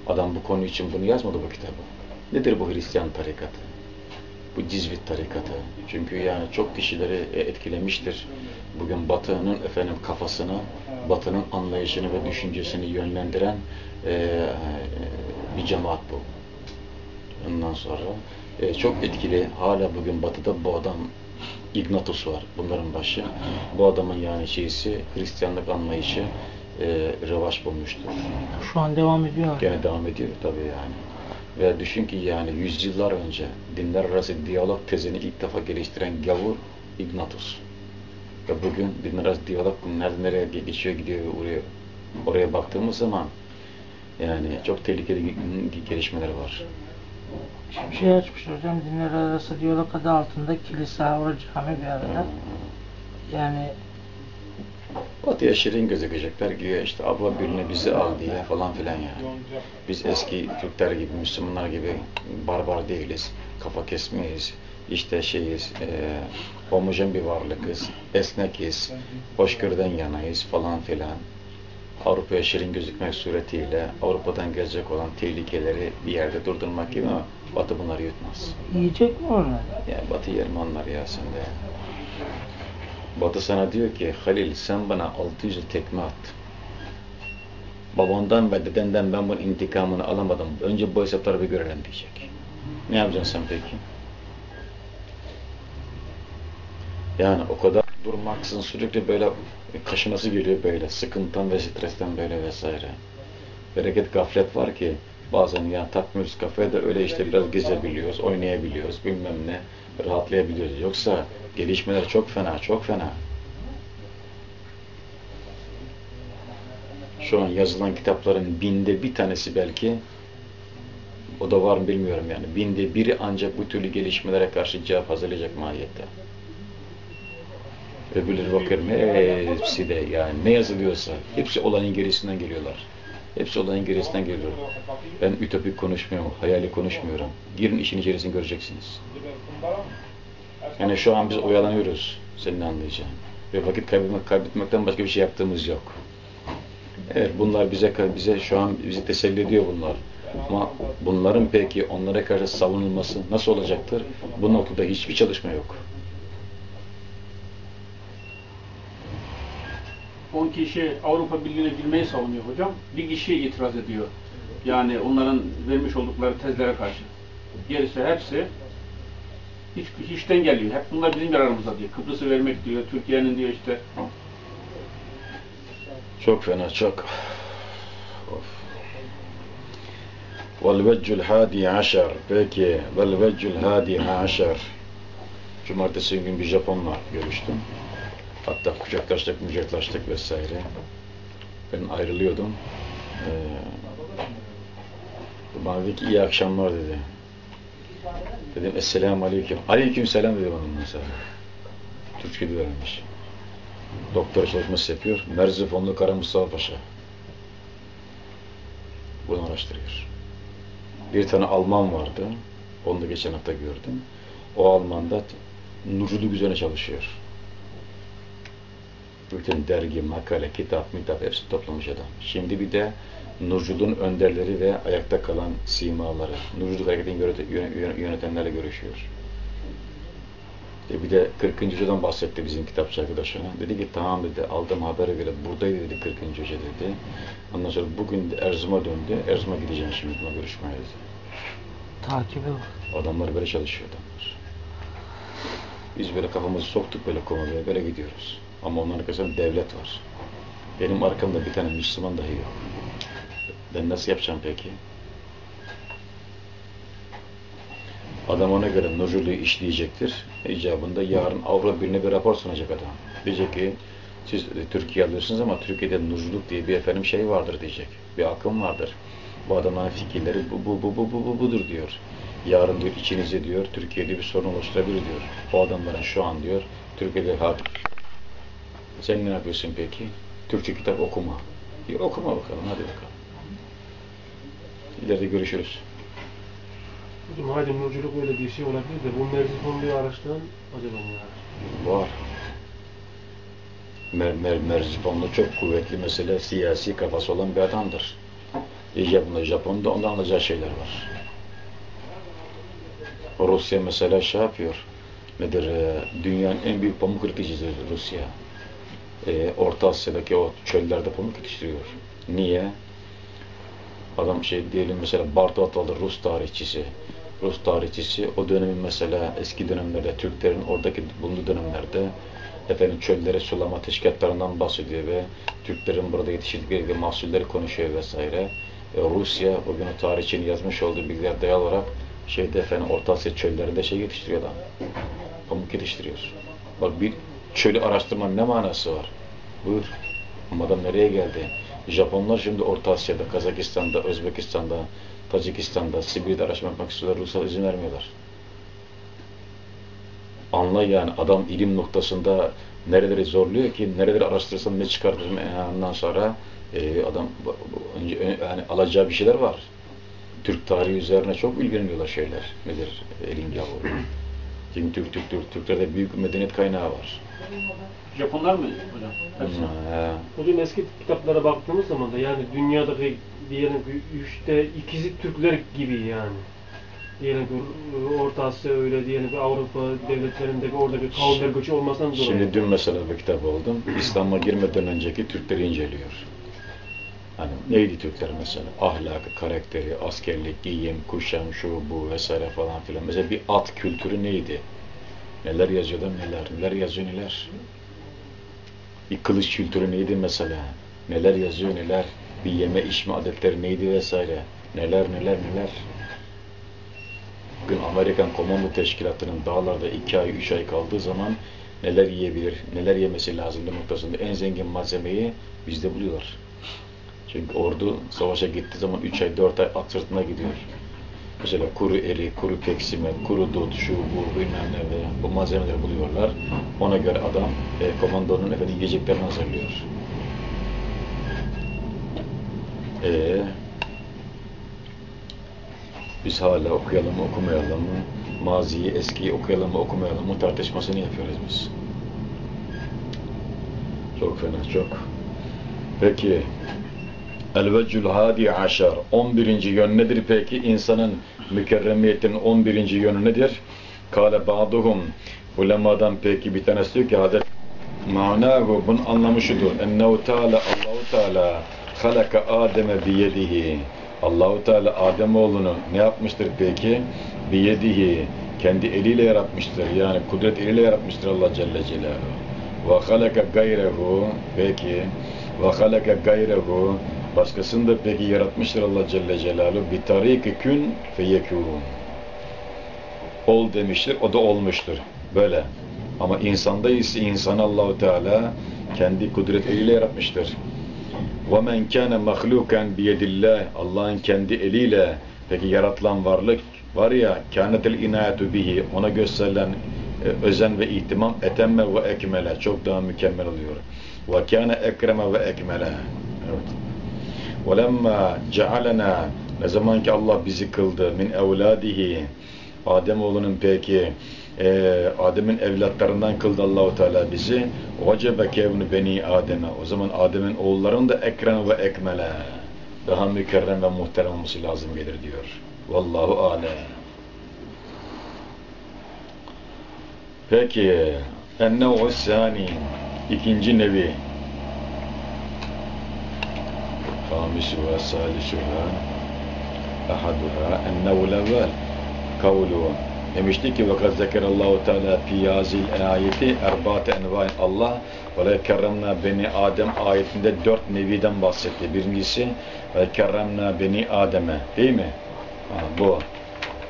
Adam bu konu için bunu yazmadı bu kitabı. Nedir bu Hristiyan tarikatı? Bu Cizvit tarikatı. Çünkü yani çok kişileri e, etkilemiştir. Bugün Batı'nın efendim kafasını, Batı'nın anlayışını ve düşüncesini yönlendiren e, e, bir cemaat bu. Ondan sonra e, çok etkili. Hala bugün Batı'da bu adam Ignatius var. Bunların başı. Bu adamın yani şeysi Hristiyanlık anlayışı e, revaç bulmuştur. Şu an devam ediyor. Gene devam ediyor tabii yani. Ve düşün ki yani yüzyıllar önce dinler arası diyalog tezini ilk defa geliştiren gavur Ignatius. Ve bugün dinler arası diyalog nerede nereye geçiyor gidiyor oraya oraya baktığımız zaman yani çok tehlikeli gelişmeler var. Bir şey açmış hocam. Dinler arası diyalog adı altında kilise, havra, cami bir arada. Yani Batıya şirin gözükecekler güya işte abla birine bizi al diye falan filan yani. Biz eski Türkler gibi, Müslümanlar gibi barbar değiliz. Kafa kesmeyiz. İşte şeyiz, e, homojen bir varlıkız, esnekiz, hoşgörüden yanayız falan filan. Avrupa'ya şirin gözükmek suretiyle Avrupa'dan gelecek olan tehlikeleri bir yerde durdurmak gibi ama Batı bunları yutmaz. Yiyecek mi onları? Yani Batı yer mi onlar ya sen de? Batı sana diyor ki Halil sen bana 600 tekme at. Babandan ve dedenden ben bunun intikamını alamadım. Önce bu hesapları bir görelim diyecek. Ne yapacaksın sen peki? Yani o kadar durmaksızın sürekli böyle kaşınası geliyor böyle. Sıkıntıdan ve stresten böyle vesaire. Bereket gaflet var ki bazen ya takmıyoruz kafaya da öyle işte biraz gezebiliyoruz, oynayabiliyoruz, bilmem ne rahatlayabiliyoruz. Yoksa gelişmeler çok fena, çok fena. Şu an yazılan kitapların binde bir tanesi belki o da var mı bilmiyorum yani. Binde biri ancak bu türlü gelişmelere karşı cevap hazırlayacak mahiyette. Öbürleri bakıyorum hepsi de yani ne yazılıyorsa hepsi olayın gerisinden geliyorlar. Hepsi olayın gerisinden geliyor. Ben ütopik konuşmuyorum, hayali konuşmuyorum. Girin işin içerisini göreceksiniz. Yani şu an biz oyalanıyoruz senin anlayacağın. Ve vakit kaybetmek, kaybetmekten başka bir şey yaptığımız yok. Evet bunlar bize bize şu an bizi teselli ediyor bunlar. Ama bunların peki onlara karşı savunulması nasıl olacaktır? Bu noktada hiçbir çalışma yok. 10 kişi Avrupa Birliği'ne girmeyi savunuyor hocam. Bir kişi itiraz ediyor. Yani onların vermiş oldukları tezlere karşı. Gerisi hepsi hiç hiçten geliyor. Hep bunlar bizim yararımıza diyor. Kıbrıs'ı vermek diyor, Türkiye'nin diyor işte. Çok fena, çok. Velveccül hadi aşar. Peki, velveccül hadi aşar. Cumartesi gün bir Japonla görüştüm. Hatta kucaklaştık, mücaklaştık vesaire. Ben ayrılıyordum. Ee, bana dedi ki iyi akşamlar dedi. Dedim Esselamu Aleyküm. Aleyküm selam dedi bana mesela. Türkçe vermiş. Doktor çalışması yapıyor. Merzifonlu Kara Mustafa Paşa. Bunu araştırıyor. Bir tane Alman vardı. Onu da geçen hafta gördüm. O Alman da nurculuk üzerine çalışıyor. Bütün dergi, makale, kitap, mitap hepsi toplamış adam. Şimdi bir de Nurculuk'un önderleri ve ayakta kalan simaları, Nurculuk hareketini yönetenlerle görüşüyor. E bir de 40. hocadan bahsetti bizim kitapçı arkadaşına. Dedi ki tamam dedi aldım habere göre buradaydı dedi 40. hoca dedi. Ondan sonra bugün de Erzurum'a döndü. Erzurum'a gideceğim şimdi buna görüşmeye dedi. Takibi var. Adamlar böyle çalışıyor adamlar. Biz böyle kafamızı soktuk böyle konuya böyle gidiyoruz. Ama onların arkasında devlet var. Benim arkamda bir tane Müslüman dahi yok. Ben nasıl yapacağım peki? Adam ona göre nurculuğu işleyecektir. İcabında yarın Avrupa Birliği'ne bir rapor sunacak adam. Diyecek ki siz Türkiye alıyorsunuz ama Türkiye'de nurculuk diye bir efendim şey vardır diyecek. Bir akım vardır. Bu adamların fikirleri bu, bu, bu, bu, bu, bu budur diyor. Yarın diyor içinizde diyor Türkiye'de bir sorun oluşturabilir diyor. Bu adamların şu an diyor Türkiye'de hak. Sen ne yapıyorsun peki? Türkçe kitap okuma. Bir okuma bakalım hadi bakalım. İleride görüşürüz. Hocam hadi nurculuk öyle bir şey olabilir de bu Merzifonlu'yu araştıran acaba ne araştırıyor? Var. Mer, mer, Merzifonlu çok kuvvetli mesele siyasi kafası olan bir adamdır. İcabında Japon'da ondan alacağı şeyler var. Rusya mesela şey yapıyor. Nedir? e, Dünyanın en büyük pamuk üreticisidir Rusya. E, Orta Asya'daki o çöllerde pamuk yetiştiriyor. Niye? Adam şey diyelim mesela Bartu Atalı Rus tarihçisi. Rus tarihçisi o dönemin mesela eski dönemlerde Türklerin oradaki bulunduğu dönemlerde efendim çöllere sulama teşkilatlarından bahsediyor ve Türklerin burada yetiştirdikleri mahsulleri konuşuyor vesaire. E, Rusya bugün o tarihçinin yazmış olduğu bilgiler dayalı olarak şeyde efendim Orta Asya çöllerinde şey yetiştiriyor adam. Pamuk yetiştiriyor. Bak bir çölü araştırmanın ne manası var? Buyur. Ama adam nereye geldi? Japonlar şimdi Orta Asya'da, Kazakistan'da, Özbekistan'da, Tacikistan'da, Sibir'de araştırma yapmak istiyorlar. Ruslar izin vermiyorlar. Anla yani adam ilim noktasında nereleri zorluyor ki, nereleri araştırırsam ne çıkartırım e, ondan sonra e, adam önce ö- yani alacağı bir şeyler var. Türk tarihi üzerine çok ilgileniyorlar şeyler. Nedir? Elin gavuru. Çünkü Türk, Türk, Türk, Türklerde büyük medeniyet kaynağı var. Japonlar mı hocam? Hepsi. Ha, Hocam eski kitaplara baktığımız zaman da yani dünyadaki diyelim ki üçte ikisi Türkler gibi yani. Diyelim ki Orta Asya öyle diyelim ki Avrupa devletlerindeki oradaki kavimler göçü olmasından dolayı. Şimdi dün mesela bir kitap oldum. İslam'a girmeden önceki Türkleri inceliyor. Hani neydi Türkler mesela? Ahlakı, karakteri, askerlik, giyim, kuşam, şu bu vesaire falan filan. Mesela bir at kültürü neydi? Neler yazıyorlar neler, neler yazıyor neler. Bir kılıç kültürü neydi mesela? Neler yazıyor neler. Bir yeme içme adetleri neydi vesaire. Neler neler neler. Bugün Amerikan Komando Teşkilatı'nın dağlarda iki ay, üç ay kaldığı zaman neler yiyebilir, neler yemesi lazım noktasında en zengin malzemeyi bizde buluyorlar. Çünkü ordu savaşa gittiği zaman 3 ay 4 ay at sırtına gidiyor. Mesela kuru eri, kuru peksime, kuru dut, şu bu bilmem ne ve bu malzemeleri buluyorlar. Ona göre adam e, komandonun efendim yiyeceklerini hazırlıyor. E, biz hala okuyalım mı okumayalım mı? Maziyi, eskiyi okuyalım mı okumayalım mı tartışmasını yapıyoruz biz. Çok fena, çok. Peki, El-Veccül Hadi Aşar 11. yön nedir peki? İnsanın mükerremiyetinin 11. yönü nedir? Kale ba'duhum ulemadan peki bir tanesi diyor ki Hazret Manahu bunun anlamı şudur. Ennehu Teala Allahu Teala halaka Adem'e biyedihi Allahu Teala Ademoğlunu ne yapmıştır peki? Biyedihi kendi eliyle yaratmıştır. Yani kudret eliyle yaratmıştır Allah Celle Celaluhu. Ve halaka gayrehu peki ve halaka gayrehu başkasını da peki yaratmıştır Allah Celle Celaluhu bi tariki kün feyekûn ol demiştir o da olmuştur böyle ama insanda ise insan Allahu Teala kendi kudret eliyle yaratmıştır men kana mahlukan bi yedillah Allah'ın kendi eliyle peki yaratılan varlık var ya kânetel inayatu bihi ona gösterilen e, özen ve ihtimam etemme ve ekmele çok daha mükemmel oluyor. Kâne ekreme ve ekmele. Evet. وَلَمَّا جَعَلَنَا Ne zaman ki Allah bizi kıldı min evladihi Adem oğlunun peki e, Adem'in evlatlarından kıldı Allahu Teala bizi. Vacebe kevnu beni Adem'e. O zaman Adem'in oğullarının da ekren ve ekmele. Daha mükerrem ve muhterem olması lazım gelir diyor. Vallahu alem. Peki ennev'u sani ikinci nevi خامسها سادسها أحدها النوع الأول قوله demişti ki وَقَدْ ذَكَرَ اللّٰهُ تَعَالَى فِي هَذِهِ الْآيَةِ اَرْبَاتَ اَنْوَاءٍ Allah وَلَا كَرَّمْنَا beni Adem ayetinde dört neviden bahsetti. Birincisi ve kerremna beni Adem'e değil mi? Ha, bu.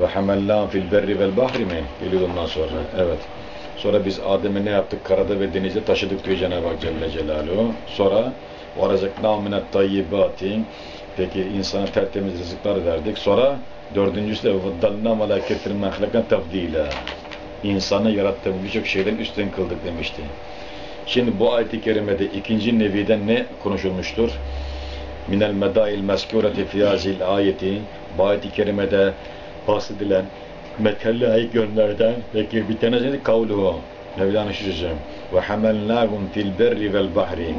Ve hamellâ fil berri vel bahri mi? Geliyor ondan sonra. Evet. Sonra biz Adem'i ne yaptık? Karada ve denizde taşıdık diyor Cenab-ı Hak Celle Celaluhu. Sonra وَرَزَقْنَا مِنَ الطَّيِّبَاتِ Peki insana tertemiz rızıklar verdik. Sonra dördüncüsü de وَدَّلْنَا مَلَاكَتِرْ مَخْلَقًا تَفْد۪يلًا İnsanı yarattığımız birçok şeyden üstün kıldık demişti. Şimdi bu ayet-i kerimede ikinci neviden ne konuşulmuştur? Minel medail meskûreti fiyazil ayeti bu ayet-i kerimede bahsedilen metelli ayet yönlerden peki bir tanesi de kavluhu Mevlana sözü ve hamelnâhum fil berri vel bahri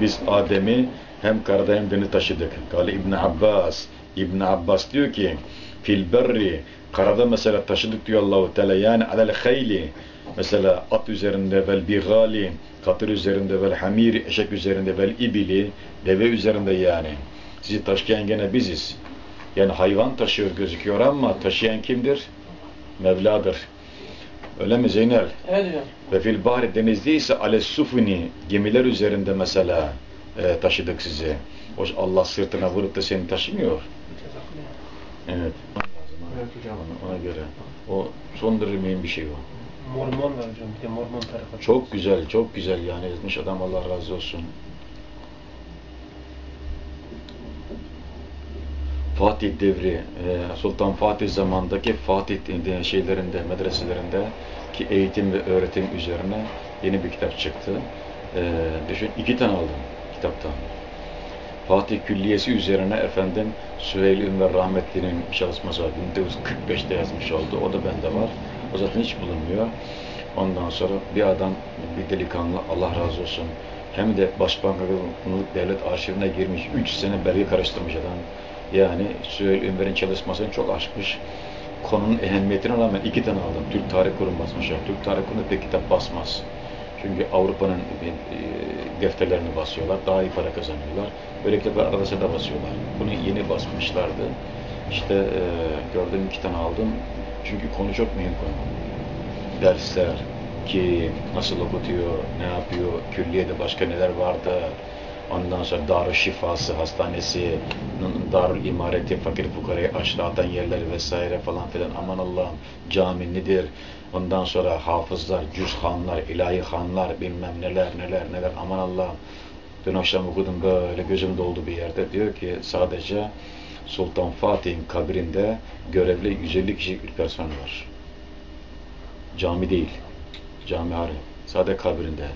biz Adem'i hem karada hem deniz taşıdık. Kale İbn Abbas İbn Abbas diyor ki fil berri karada mesela taşıdık diyor Allahu Teala yani alel hayli mesela at üzerinde vel bigali katır üzerinde vel hamiri eşek üzerinde vel ibili deve üzerinde yani sizi taşıyan gene biziz yani hayvan taşıyor gözüküyor ama taşıyan kimdir? Mevladır. Öyle mi Zeynel? Evet hocam. Ve fil bahri denizde ise ale sufuni gemiler üzerinde mesela e, taşıdık sizi. O Allah sırtına vurup da seni taşımıyor. Evet. Ona, ona göre. O son derece mühim bir şey o. Mormon var hocam. Bir de Mormon tarafı. Çok güzel, çok güzel yani yazmış adam Allah razı olsun. Fatih devri, e, Sultan Fatih zamandaki Fatih de- şeylerinde, medreselerinde ki eğitim ve öğretim üzerine yeni bir kitap çıktı. E, düşün, iki tane aldım kitaptan. Fatih Külliyesi üzerine efendim Süheyl Ünver Rahmetli'nin çalışması var. 1945'te yazmış oldu. O da bende var. O zaten hiç bulunmuyor. Ondan sonra bir adam, bir delikanlı Allah razı olsun. Hem de Başbakanlık Devlet Arşivine girmiş. Üç sene belge karıştırmış adam. Yani Süheyl Ünver'in çalışmasını çok aşmış. Konunun ehemmiyetine rağmen iki tane aldım. Türk Tarih Kurumu basmış. Türk Tarih Kurumu pek kitap basmaz. Çünkü Avrupa'nın e, defterlerini basıyorlar. Daha iyi para kazanıyorlar. Böyle kitaplar arada sırada basıyorlar. Bunu yeni basmışlardı. İşte e, gördüm iki tane aldım. Çünkü konu çok mühim konu. Dersler, kim, nasıl okutuyor, ne yapıyor, külliyede başka neler vardı. Ondan sonra Darü Şifası Hastanesi, Darül İmareti, fakir fukarayı aşağıdan yerleri vesaire falan filan. Aman Allah'ım cami nedir? Ondan sonra hafızlar, cüz hanlar, ilahi hanlar, bilmem neler neler neler. Aman Allah'ım. Dün akşam okudum böyle gözüm doldu bir yerde. Diyor ki sadece Sultan Fatih'in kabrinde görevli 150 kişilik bir personel var. Cami değil. Cami hariç. Sadece kabrinde.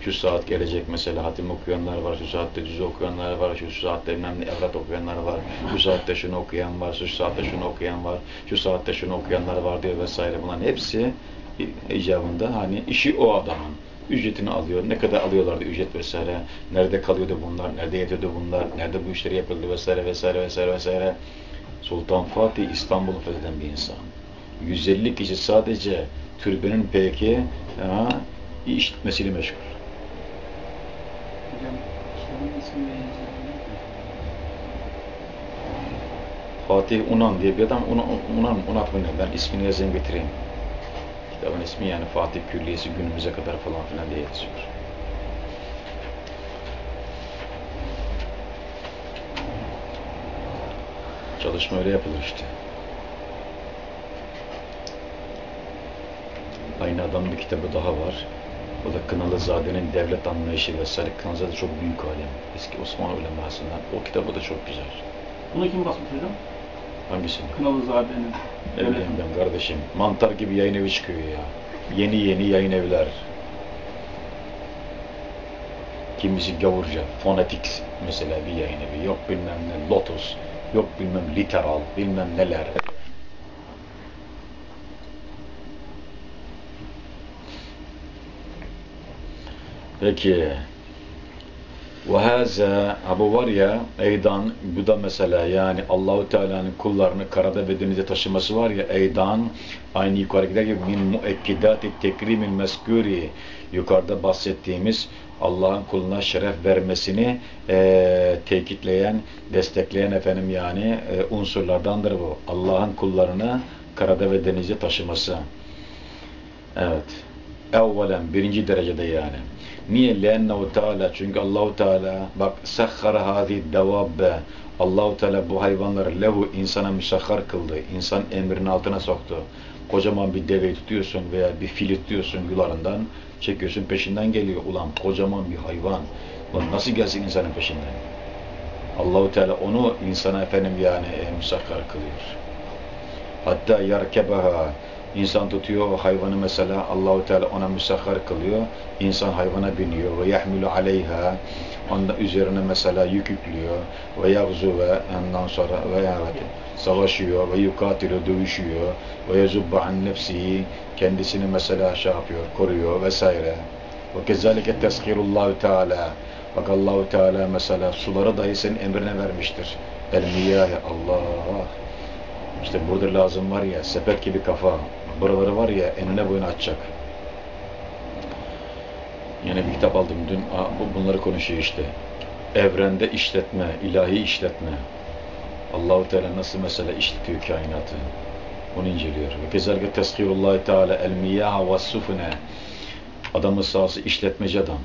Şu saat gelecek mesela hatim okuyanlar var, şu saatte cüz okuyanlar var, şu saatte bilmem ne evrat okuyanlar var, şu saatte şunu okuyan var, şu saatte şunu okuyan var, şu saatte şunu okuyanlar var diyor vesaire. Bunların hepsi icabında hani işi o adamın ücretini alıyor. Ne kadar alıyorlardı ücret vesaire. Nerede kalıyordu bunlar, nerede yatıyordu bunlar, nerede bu işleri yapıldı vesaire vesaire vesaire vesaire. Sultan Fatih İstanbul'u fetheden bir insan. 150 kişi sadece türbenin peki ha, işitmesiyle meşgul. Hocam kitabın ismi ve yazarı Fatih Unan diye bir adam, Unan, Unan, Unat mı? Ben ismini yazayım getireyim. Kitabın ismi yani Fatih Külliyesi günümüze kadar falan filan diye yazıyor. Çalışma öyle yapılır işte. Aynı adamın bir kitabı daha var. O da Kınalızade'nin devlet anlayışı vesaire. Kınalızade çok büyük alem. Eski Osmanlı ulemasından. O kitabı da çok güzel. Bunu kim basmış hocam? Hangisini? Kınalızade'nin. Ne bileyim ben kardeşim. Mantar gibi yayın evi çıkıyor ya. Yeni yeni yayın evler. Kimisi gavurca, fonetik mesela bir yayın evi. Yok bilmem ne, Lotus. Yok bilmem literal, bilmem neler. Peki. Ve haza bu var ya eydan bu da mesela yani Allahu Teala'nın kullarını karada ve denizde taşıması var ya eydan aynı yukarı gider gibi min muekkidati tekrimin meskuri yukarıda bahsettiğimiz Allah'ın kuluna şeref vermesini e, tekitleyen, destekleyen efendim yani e, unsurlardandır bu. Allah'ın kullarını karada ve denizde taşıması. Evet. Evvelen birinci derecede yani. Niye? Lennehu Teala çünkü Allahu Teala bak sahhara hadi devabbe Allahu Teala bu hayvanları lehu insana müsahhar kıldı. İnsan emrinin altına soktu. Kocaman bir deveyi tutuyorsun veya bir fil tutuyorsun yularından çekiyorsun peşinden geliyor. Ulan kocaman bir hayvan. Ulan nasıl gelsin insanın peşinden? Allahu Teala onu insana efendim yani e, müsahhar kılıyor. Hatta yarkebaha İnsan tutuyor o hayvanı mesela Allahu Teala ona müsahhar kılıyor. İnsan hayvana biniyor ve yahmilu aleyha onda üzerine mesela yük yüklüyor ve yagzu ve ondan sonra ve evet, savaşıyor ve yukatilu dövüşüyor ve yezubba an nefsihi kendisini mesela şey yapıyor, koruyor vesaire. Ve kezalike teskirullahu Teala bak Allahu Teala mesela suları dahi senin emrine vermiştir. El miyahi Allah işte burada lazım var ya sepet gibi kafa. Buraları var ya enine boyuna açacak. Yine bir kitap aldım dün. Bunları konuşuyor işte. Evrende işletme, ilahi işletme. Allahu Teala nasıl mesela işletiyor kainatı. Onu inceliyor. Ve kezalike tezkirullahi Teala el miyah ve sufune. Adamın sahası işletmeci adam.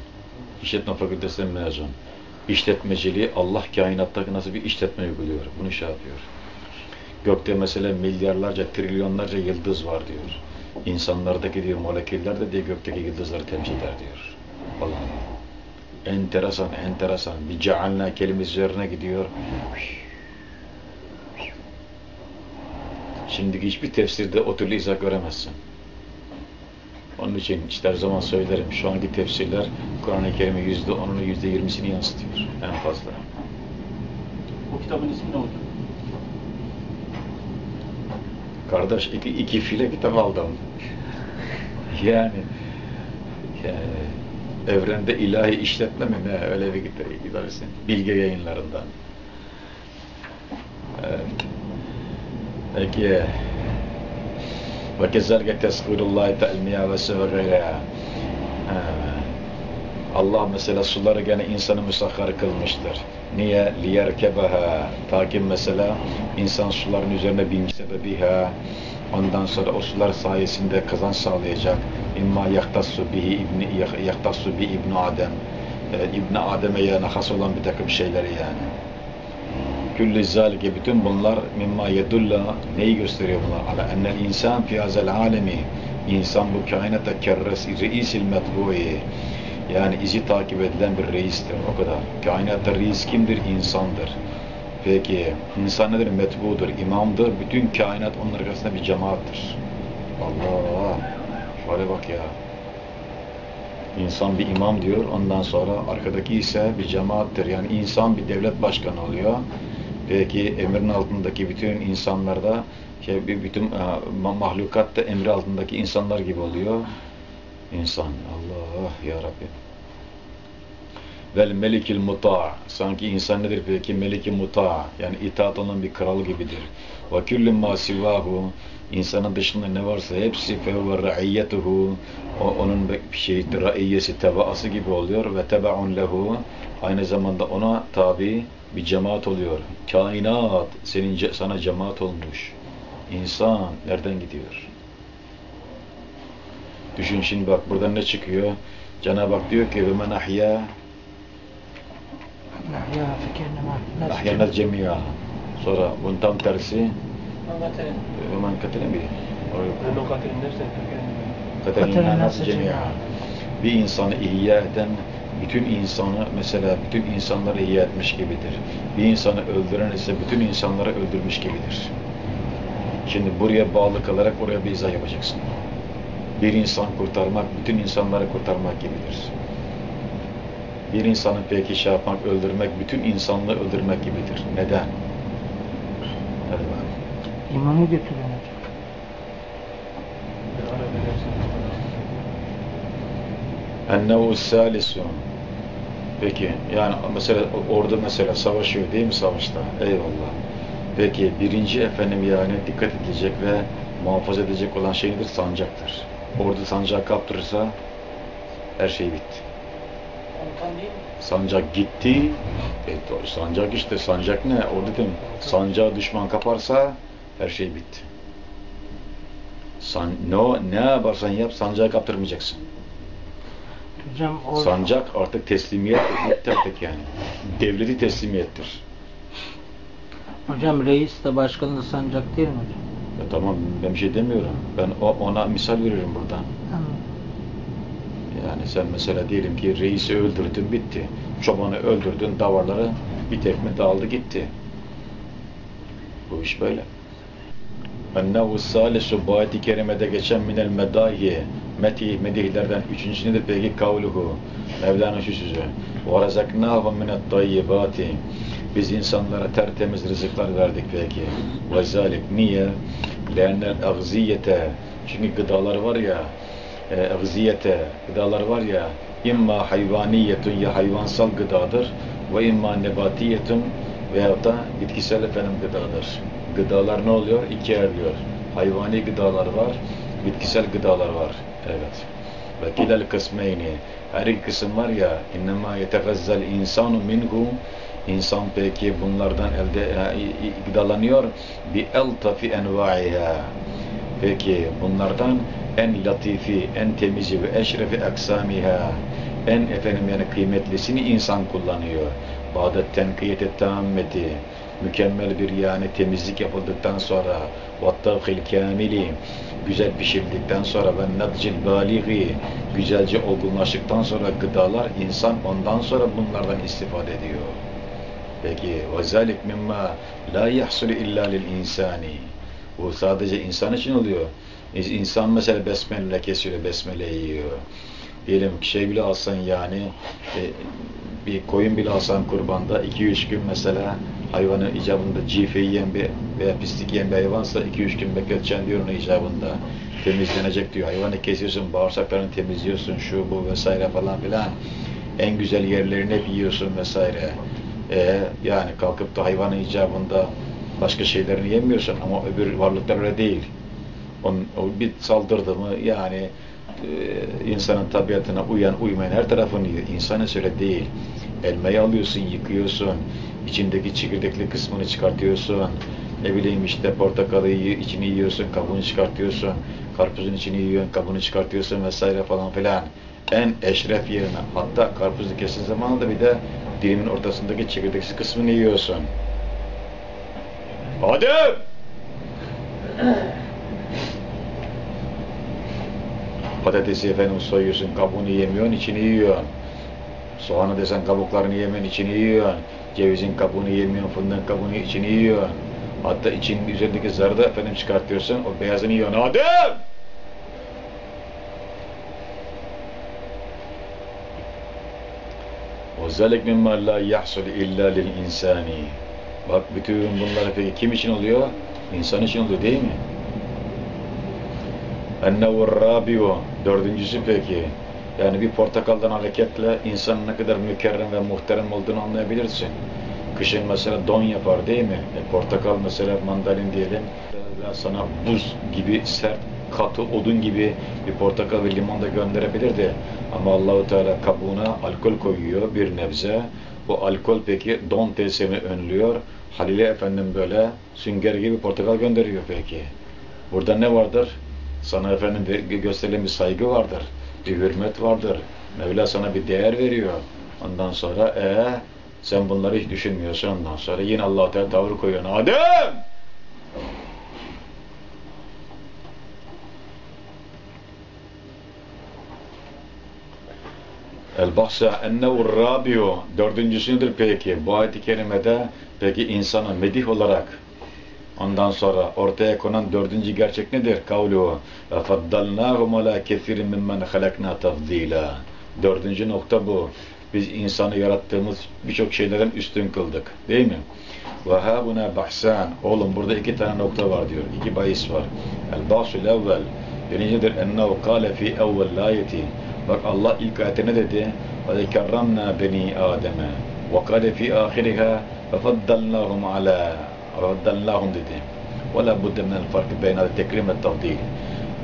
İşletme fakültesinden mezun. İşletmeciliği Allah kainatta nasıl bir işletme uyguluyor. Bunu şey yapıyor. Gökte mesela milyarlarca, trilyonlarca yıldız var diyor. İnsanlardaki diyor moleküller de diye gökteki yıldızları temsil eder diyor. Falan. Enteresan, enteresan. Bir cealna kelimesi üzerine gidiyor. Şimdiki hiçbir tefsirde o türlü izah göremezsin. Onun için işte her zaman söylerim. Şu anki tefsirler Kur'an-ı Kerim'in yüzde onunu yüzde yirmisini yansıtıyor. En fazla. Bu kitabın ismi ne hocam? Kardeş iki, iki file kitap aldım. Yani, yani evrende ilahi işletme mi ne öyle bir gidersin. Bilge yayınlarından. Evet. Peki ve kezalike tezkirullahi te'lmiya ve sevgayra Allah mesela suları gene insanı müsahhar kılmıştır. Niye? Liyerkebeha. Ta ki mesela insan suların üzerine binci sebebiha. Ondan sonra o sular sayesinde kazanç sağlayacak. İmma yaktassu bihi ibni yaktassu bi ibnu Adem. E, İbn Adem'e yani has olan bir takım şeyleri yani. Külli zalike bütün bunlar mimma yedulla neyi gösteriyor bunlar? Ala ennel insan fi hazel alemi insan bu kainata kerres reisil metbu'i yani izi takip edilen bir reistir o kadar. Kainatta reis kimdir? İnsandır. Peki insan nedir? Metbudur, imamdır. Bütün kainat onun arkasında bir cemaattir. Allah! Şöyle bak ya. İnsan bir imam diyor. Ondan sonra arkadaki ise bir cemaattir. Yani insan bir devlet başkanı oluyor. Peki emrin altındaki bütün insanlarda şey, bütün uh, mahlukat da emri altındaki insanlar gibi oluyor. İnsan. Allah ya Rabbi. Vel melikil muta. Sanki insan nedir peki? Meliki muta. Yani itaat olan bir kral gibidir. Ve küllüm ma sivahu. İnsanın dışında ne varsa hepsi fevve ra'iyyetuhu. Onun bir şey, ra'iyyesi, tebaası gibi oluyor. Ve tebaun lehu. Aynı zamanda ona tabi bir cemaat oluyor. Kainat senin sana cemaat olmuş. İnsan nereden gidiyor? Düşün şimdi bak buradan ne çıkıyor? Cenab-ı Hak diyor ki ve men ahya Ya fikirne ahyana cemiya. Sonra bunun tam tersi ve men katile mi? Katile nas cemiya. Bir insanı ihya eden bütün insanı mesela bütün insanları ihya etmiş gibidir. Bir insanı öldüren ise bütün insanları öldürmüş gibidir. Şimdi buraya bağlı kalarak oraya bir izah yapacaksın. Bir insan kurtarmak, bütün insanları kurtarmak gibidir. Bir insanı peki şey yapmak, öldürmek, bütün insanlığı öldürmek gibidir. Neden? Hadi bakalım. İmanı götürüyor. Ennehu salisun. Peki yani mesela orada mesela savaşıyor değil mi savaşta? Eyvallah. Peki birinci efendim yani dikkat edilecek ve muhafaza edecek olan şey nedir? Sancaktır. Orada sancağı kaptırırsa her şey bitti. Sancak gitti. E, sancak işte sancak ne? O dedim sancağı düşman kaparsa her şey bitti. San, no, ne yaparsan yap sancağı kaptırmayacaksın. Hocam o Sancak artık teslimiyet bitti artık yani. Devleti teslimiyettir. hocam reis de başkan da sancak değil mi hocam? Ya tamam ben bir şey demiyorum. Ben ona misal veririm buradan. Yani sen mesela diyelim ki reisi öldürdün bitti. Çobanı öldürdün davarları bir tekme dağıldı gitti. Bu iş böyle. Ennehu salisu bu ayet-i kerimede geçen minel medahi metih medihlerden üçüncüsünü de peki kavluhu Mevlana şu sözü. Ve razaknâhu minet tayyibâti biz insanlara tertemiz rızıklar verdik belki. Vezalik niye? Lennel agziyete. Çünkü gıdalar var ya, e, agziyete, gıdalar var ya, imma hayvaniyetun ya hayvansal gıdadır ve imma nebatiyetun veyahut da bitkisel efendim gıdadır. Gıdalar ne oluyor? İki ayrılıyor. Hayvani gıdalar var, bitkisel gıdalar var. Evet. Ve kilel kısmeyni. Her iki kısım var ya, innema yetegezzel insanu minhu İnsan peki bunlardan elde e, gıdalanıyor bi eltafi envaiha. Peki bunlardan en latifi, en temizi ve eşrefi aksamiha en efendim yani kıymetlisini insan kullanıyor. Bağdat tenkiyete tammeti mükemmel bir yani temizlik yapıldıktan sonra vattavhil kamili güzel pişirildikten sonra ve nadcil baligi güzelce olgunlaştıktan sonra gıdalar insan ondan sonra bunlardan istifade ediyor. Peki mimma la yahsul illa lil insani. Bu sadece insan için oluyor. İnsan mesela besmele kesiyor, besmele yiyor. Diyelim şey bile alsan yani e, bir koyun bile alsan kurbanda 2-3 gün mesela hayvanı icabında cife yiyen bir veya pislik yiyen bir hayvansa 2-3 gün bekleteceksin diyor onun icabında. Temizlenecek diyor. Hayvanı kesiyorsun, bağırsaklarını temizliyorsun, şu bu vesaire falan filan. En güzel yerlerini hep yiyorsun vesaire. E, yani kalkıp da hayvanın icabında başka şeylerini yemiyorsun ama öbür varlıklar öyle değil. Onun, o bir saldırdı mı yani e, insanın tabiatına uyan uymayan her tarafını yiyor. İnsanın öyle değil. Elmayı alıyorsun, yıkıyorsun. içindeki çekirdekli kısmını çıkartıyorsun. Ne bileyim işte portakalı içini yiyorsun, kabuğunu çıkartıyorsun. Karpuzun içini yiyorsun, kabuğunu çıkartıyorsun vesaire falan filan. En eşref yerine. Hatta karpuzu kesin zamanında bir de dilimin ortasındaki çekirdeksiz kısmını yiyorsun. Adem! Patatesi efendim soyuyorsun, kabuğunu yemiyorsun, içini yiyorsun. Soğanı desen kabuklarını yemiyorsun, içini yiyorsun. Cevizin kabuğunu yemiyorsun, fındığın kabuğunu içini yiyorsun. Hatta içinin üzerindeki zarı da efendim çıkartıyorsun, o beyazını yiyorsun. Adem! وَذَلِكْ مِمَّا لَا يَحْصُلُ اِلَّا لِلْاِنْسَانِ Bak bütün bunlar peki kim için oluyor? İnsan için oluyor değil mi? اَنَّهُ الرَّابِيُ Dördüncüsü peki. Yani bir portakaldan hareketle insanın ne kadar mükerrem ve muhterem olduğunu anlayabilirsin. Kışın mesela don yapar değil mi? E, portakal mesela mandalin diyelim. Ve sana buz gibi sert, katı odun gibi bir portakal ve limon da gönderebilirdi. Ama Allahu Teala kabuğuna alkol koyuyor bir nebze. Bu alkol peki don tesirini önlüyor. Halile efendim böyle sünger gibi portakal gönderiyor peki. Burada ne vardır? Sana efendim gösterilen bir saygı vardır. Bir hürmet vardır. Mevla sana bir değer veriyor. Ondan sonra e sen bunları hiç düşünmüyorsun ondan sonra yine Allah Teala tavır koyuyor. Adem! El-Bahsa ennehu rabiu dördüncüsü peki? Bu ayet-i kerimede peki insanı medih olarak ondan sonra ortaya konan dördüncü gerçek nedir? Kavluhu ve faddalnâhum alâ kefirin mimmen halaknâ tafdîlâ Dördüncü nokta bu. Biz insanı yarattığımız birçok şeylerden üstün kıldık. Değil mi? Ve hâ buna bahsan. Oğlum burada iki tane nokta var diyor. İki bahis var. El-Bahsul evvel. Birincidir ennehu kâle fî evvel lâyeti. Bak Allah ilk ayette ne dedi? وَذَكَرَّمْنَا بَنِي آدَمَ وَقَالَ فِي آخِرِهَا فَفَضَّلْنَاهُمْ عَلَى فَفَضَّلْنَاهُمْ dedi. وَلَا بُدَّ مِنَ الْفَرْقِ بَيْنَ التَّكْرِيمِ وَالتَّفْضِيلِ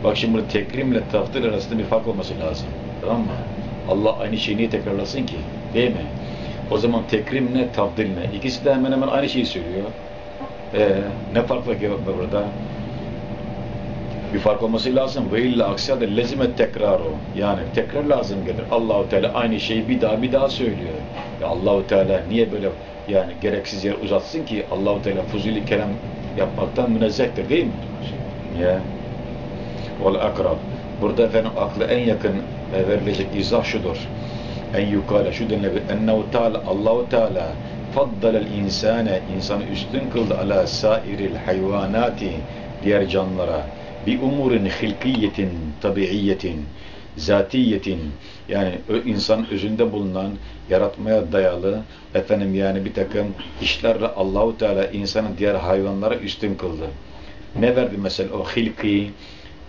Bak şimdi burada tekrimle tafdil arasında bir fark olması lazım. Tamam mı? Allah aynı şeyi niye tekrarlasın ki? Değil mi? O zaman tekrim ne, tafdil ne? İkisi de hemen hemen aynı şeyi söylüyor. Ee, ne fark var ki burada? Bir fark olması lazım. Ve illa aksi halde lezimet tekrar o. Yani tekrar lazım gelir. Allahu Teala aynı şeyi bir daha bir daha söylüyor. Ya Allahu Teala niye böyle yani gereksiz yer uzatsın ki Allahu Teala fuzuli kelam yapmaktan münezzehtir değil mi? Ya. Vel akrab. Burada efendim aklı en yakın e, verilecek izah şudur. En yukale şu denilebilir. Ennehu Teala Allahu Teala faddalel insane insanı üstün kıldı ala sairil hayvanati diğer canlılara umurin hilkiyetin tabiiyetin zatiyetin yani insan özünde bulunan yaratmaya dayalı efendim yani bir takım işlerle Allahu Teala insanın diğer hayvanlara üstün kıldı. Ne verdi mesela o hilki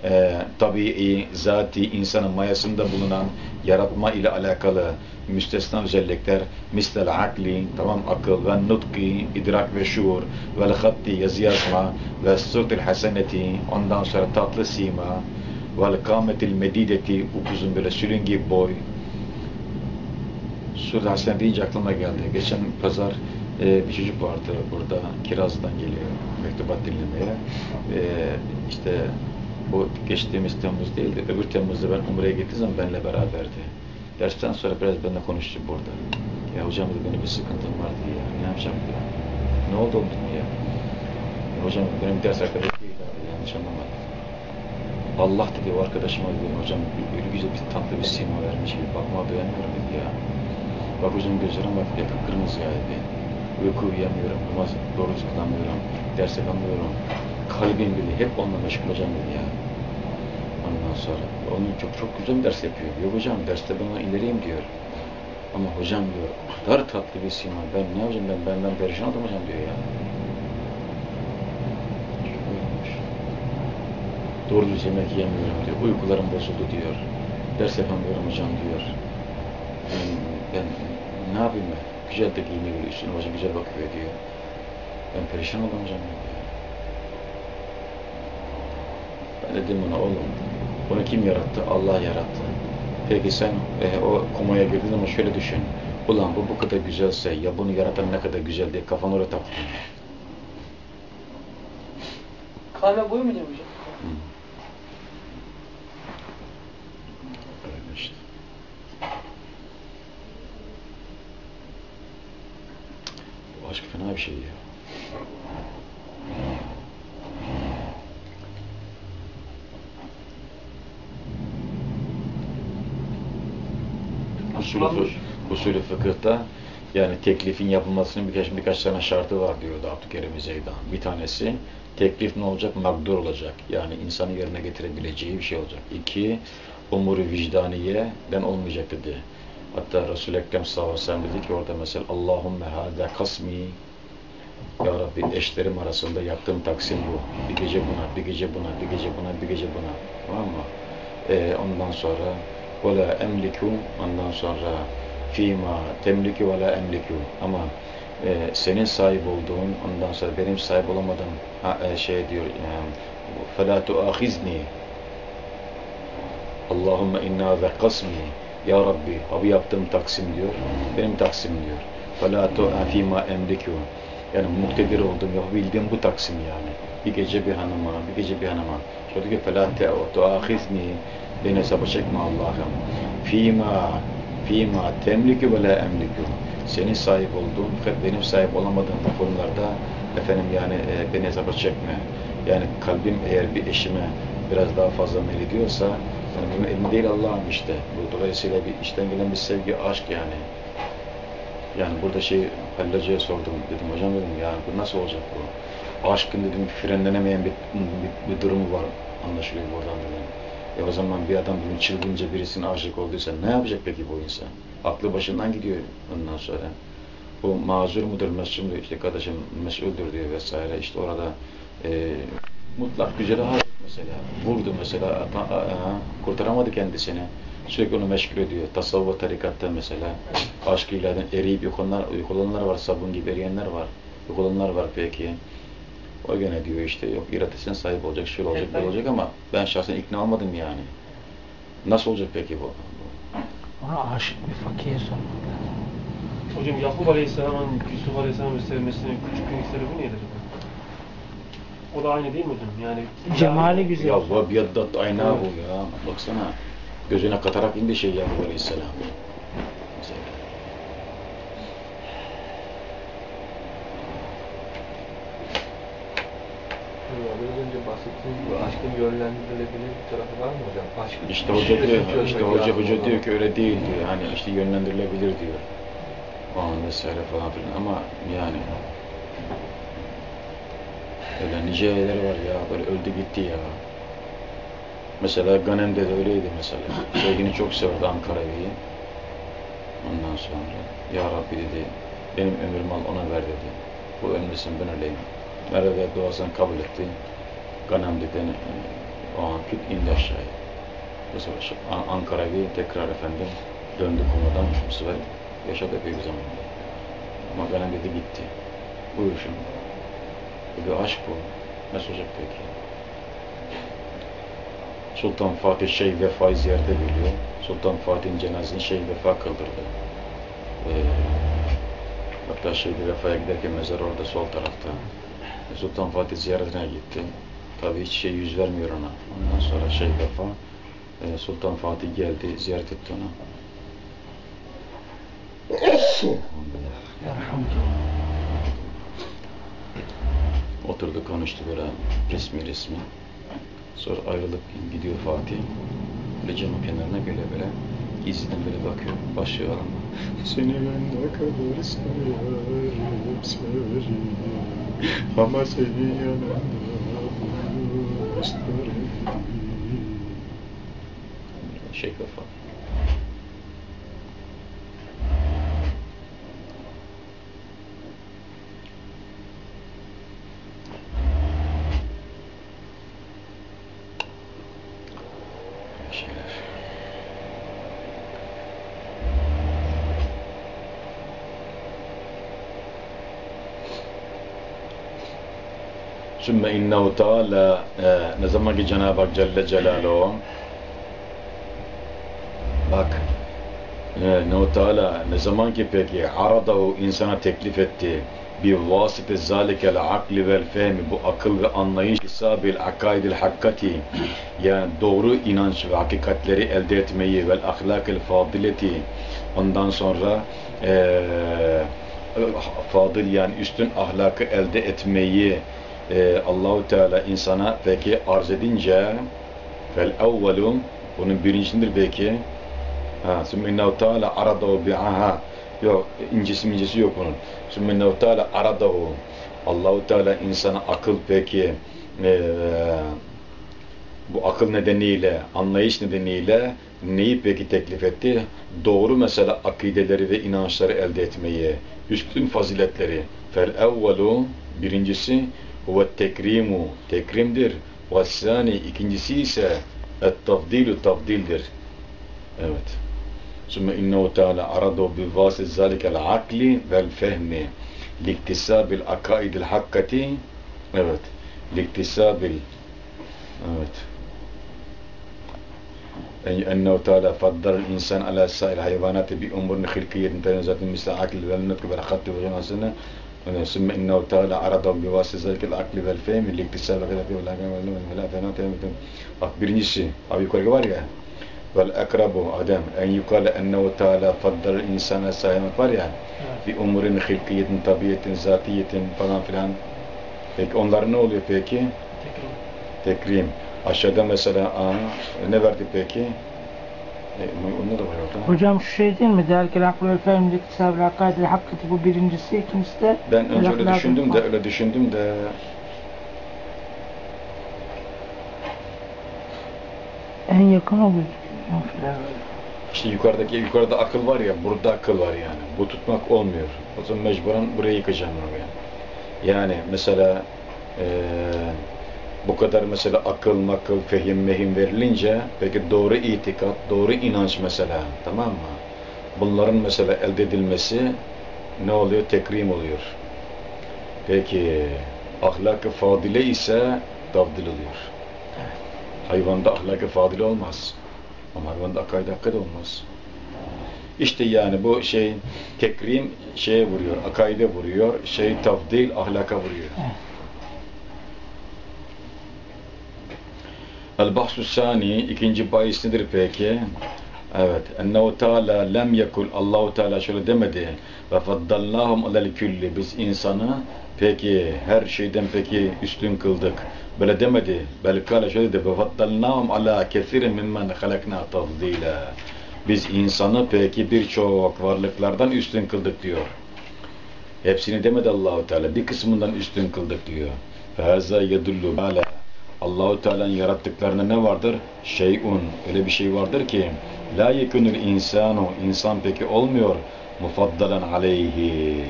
e, tabii, zati, insanın mayasında bulunan yaratma ile alakalı müstesna özellikler mistel akli, tamam akıl ve nutki, idrak ve şuur ve hatti, yazı yazma ve sutil haseneti, ondan sonra tatlı sima ve kâmetil medideti, upuzun böyle sülün gibi boy. Sutil hasen deyince aklıma geldi. Geçen pazar e, bir çocuk vardı burada Kiraz'dan geliyor mektubat dinlemeye. E, işte bu geçtiğimiz Temmuz değil de öbür Temmuz'da ben Umre'ye gittiğim zaman benimle beraberdi. Dersten sonra biraz benimle konuştu burada. Ya hocam dedi benim bir sıkıntım var diye ya. Ne yapacağım diye. Ne oldu oğlum ya? ya hocam benim ders arkadaşım değil abi yanlış anlamadım. Allah dedi o arkadaşıma dedi hocam öyle güzel bir tatlı bir sima vermiş gibi bakma beğenmiyorum dedi ya. Bak hocam gözlerim bak ya kırmızı ya dedi. Uyku uyuyamıyorum, namaz doğru kılamıyorum, derse kalamıyorum. Kalbim bile hep onunla meşgul hocam dedi ya. Sonra onun çok çok güzel bir ders yapıyor. Yok hocam derste ben ona ileriyim diyor. Ama hocam diyor, kadar tatlı bir sima. Ben ne yapacağım ben benden perişan oldum hocam diyor ya. Doğru düz yemek yemiyorum diyor. Uykularım bozuldu diyor. Ders yapamıyorum hocam diyor. Ben, ben ne yapayım ben? Güzel de giyiniyor, üstüne başa güzel bakıyor diyor. Ben perişan oldum hocam diyor. Ben dedim buna oğlum, bunu kim yarattı? Allah yarattı. Peki sen e, o komaya girdiğin zaman şöyle düşün. Ulan bu bu kadar güzelse ya bunu yaratan ne kadar güzel diye kafanı oraya taktın. Kahve boyu mu. Öyle işte. Bu aşk fena bir şey ya. Usulü, usulü fıkıhta yani teklifin yapılmasının birkaç, birkaç tane şartı var diyordu Abdülkerim Zeydan. Bir tanesi teklif ne olacak? Magdur olacak. Yani insanı yerine getirebileceği bir şey olacak. İki, umuru vicdaniyeden olmayacak dedi. Hatta Resul-i Ekrem sallallahu aleyhi ve sellem dedi ki orada mesela Allahümme hâdâ kasmi Ya Rabbi eşlerim arasında yaptığım taksim bu. Bir gece buna, bir gece buna, bir gece buna, bir gece buna. Tamam mı? Ee, ondan sonra ve la emliku ondan sonra fîmâ temliki ve la emliku ama e, senin sahip olduğun ondan sonra benim sahip olamadığım ha, e, şey diyor fe la tuâhizni Allahümme inna ve kasmi ya Rabbi abi yaptığım taksim diyor benim taksim diyor. fe la tuâfîmâ emliku yani muktedir oldum yapabildiğim bu taksim yani. Bir gece bir hanıma bir gece bir hanıma. Şöyle ki fe la tuâhizni beni hesaba çekme Allah'ım. Fîmâ fîmâ temlikü ve la emlikü senin sahip olduğun benim sahip olamadığım konularda efendim yani e, beni hesaba çekme. Yani kalbim eğer bir eşime biraz daha fazla meylediyorsa yani benim elim değil Allah'ım işte. Bu dolayısıyla bir içten gelen bir sevgi aşk yani. Yani burada şey Halil sordum. Dedim hocam dedim ya bu nasıl olacak bu? Aşkın dedim frenlenemeyen bir, bir, bir durumu var. Anlaşılıyor buradan dedim e o zaman bir adam bugün çılgınca birisine aşık olduysa ne yapacak peki bu insan? Aklı başından gidiyor ondan sonra. Bu mazur mudur, mesul mudur, işte kardeşim mesuldür diyor vesaire. İşte orada e, mutlak güzeli aşık mesela. Vurdu mesela, a, a, kurtaramadı kendisini. Sürekli onu meşgul ediyor. Tasavvuf tarikatta mesela aşkıyla eriyip yok olanlar, yok olanlar var, sabun gibi eriyenler var. Yok olanlar var peki. O gene diyor işte yok iradesine sahip olacak, şöyle olacak, böyle olacak ama ben şahsen ikna olmadım yani. Nasıl olacak peki bu? Ona aşık bir fakire sormak lazım. Hocam Yakup Aleyhisselam'ın Yusuf Aleyhisselam'ı sevmesinin küçüklüğün sebebi neydi acaba? O da aynı değil mi hocam? Yani Cemali güzel. Ya bu biyaddat ayna bu ya. Baksana. Gözüne katarak indi şey Yakup Aleyhisselam. Mesela. Biraz önce bahsettiğiniz gibi aşkın yönlendirilebilir bir tarafı var mı hocam? Aşk İşte hoca diyor, işte hoca hoca diyor ki öyle değil diyor. Hani işte yönlendirilebilir diyor. O an vesaire falan filan ama yani öyle nice yerler var ya böyle öldü gitti ya. Mesela Ganem'de de öyleydi mesela. Sevgini çok severdi Ankara'yı. Ondan sonra Ya Rabbi dedi benim ömrümü al ona ver dedi. Bu ölmesin ben öleyim. Merve duasını kabul etti. Ganem dedi e, o an küt indi aşağıya. Bu sefer Ankara'yı tekrar efendim döndü konudan bu sefer yaşadı epey bir zaman. Ama Ganem dedi gitti. Buyur şimdi. Dedi aşk bu. Nasıl olacak peki? Sultan Fatih Şeyh Vefa'yı ziyarete geliyor. Sultan Fatih'in cenazesini Şeyh Vefa kıldırdı. Ee, hatta Şeyh Vefa'ya giderken mezar orada sol tarafta. Sultan Fatih ziyaretine gitti. Tabii hiç şey yüz vermiyor ona. Ondan sonra Şeyh Vefa e, Sultan Fatih geldi, ziyaret etti onu. Oturdu konuştu böyle resmi resmi. Sonra ayrılıp gidiyor Fatih. Böyle camın kenarına böyle böyle gizliden böyle bakıyor. Başlıyor alama. Seni ben ne kadar severim, severim. Ama senin yanında isterim. Şey kafa. Sümme innehu teala e, ne zaman ki Cenab-ı Hak Celle Celaluhu bak e, ne Teala ne zaman ki peki aradahu insana teklif etti bir vasıfı zalikel akli vel fehmi bu akıl ve anlayış isabil akaidil hakkati yani doğru inanç ve hakikatleri elde etmeyi vel ahlakil fadileti ondan sonra eee fadil yani üstün ahlakı elde etmeyi e, Allahu Teala insana peki arz edince fel evvelu bunun birincisindir belki ha sümminnehu Teala aradahu bi'aha yok incisi mincisi yok bunun sümminnehu Teala aradahu Allahu Teala insana akıl peki e, bu akıl nedeniyle, anlayış nedeniyle neyi peki teklif etti? Doğru mesela akideleri ve inançları elde etmeyi, üstün faziletleri. Fel evvelu birincisi هو التكريم تكريم در والثاني ikincisi ise التفضيل تفضيلدر evet أيوة. ثم إنه تعالى عرضه بواسطه ذلك العقل والفهم لاكتساب العقائد الحقة. evet لاكتساب evet أيوة. أي أنه تعالى فضل الإنسان على سائر الحيوانات بأمور خلقية تنزل مثل العقل ولا نتكبر خط وغيرها. ثم إنه تعالى عرضهم بواسطة ذلك العقل والفهم لاكتساب الغذاء والعلم والفنات bak birincisi abi yukarı var ya vel akrabu adem en yukale ennehu teala faddal insana sahimet var ya bir umurin hilkiyetin tabiyetin zatiyetin falan filan peki onlar ne oluyor peki tekrim Aşağıda mesela aa, ne verdi peki? Onda da var orada. Hocam şu şey değil mi? Derkel aklı vel fehmi liktisabül akaidil hakkati bu birincisi, ikincisi de Ben önce öyle düşündüm de öyle düşündüm de En yakın o gözüküyor. İşte yukarıdaki yukarıda akıl var ya burada akıl var yani. Bu tutmak olmuyor. O zaman mecburen buraya yıkacağım onu yani. Yani mesela eee bu kadar mesela akıl makıl fehim mehim verilince peki doğru itikat, doğru inanç mesela tamam mı? Bunların mesela elde edilmesi ne oluyor? Tekrim oluyor. Peki ahlak-ı fadile ise tavdil oluyor. Hayvanda ahlak-ı fadile olmaz. Ama hayvanda akaide hakkı da olmaz. İşte yani bu şey tekrim şeye vuruyor, akaide vuruyor, şey tavdil ahlaka vuruyor. El-Bahsu Sani ikinci bahis nedir peki? Evet. Ennehu Teala lem yekul Allahu Teala şöyle demedi. Ve faddalnahum alel külli. Biz insanı peki her şeyden peki üstün kıldık. Böyle demedi. Belkale şöyle dedi. Ve faddalnahum ala kethirin mimmen halakna tafdila. Biz insanı peki birçok varlıklardan üstün kıldık diyor. Hepsini demedi Allahu Teala. Bir kısmından üstün kıldık diyor. Fehaza yedullu ala Allahu Teala'nın yarattıklarında ne vardır? Şeyun. Öyle bir şey vardır ki la yekunul insanu. insan peki olmuyor. Mufaddalan aleyhi.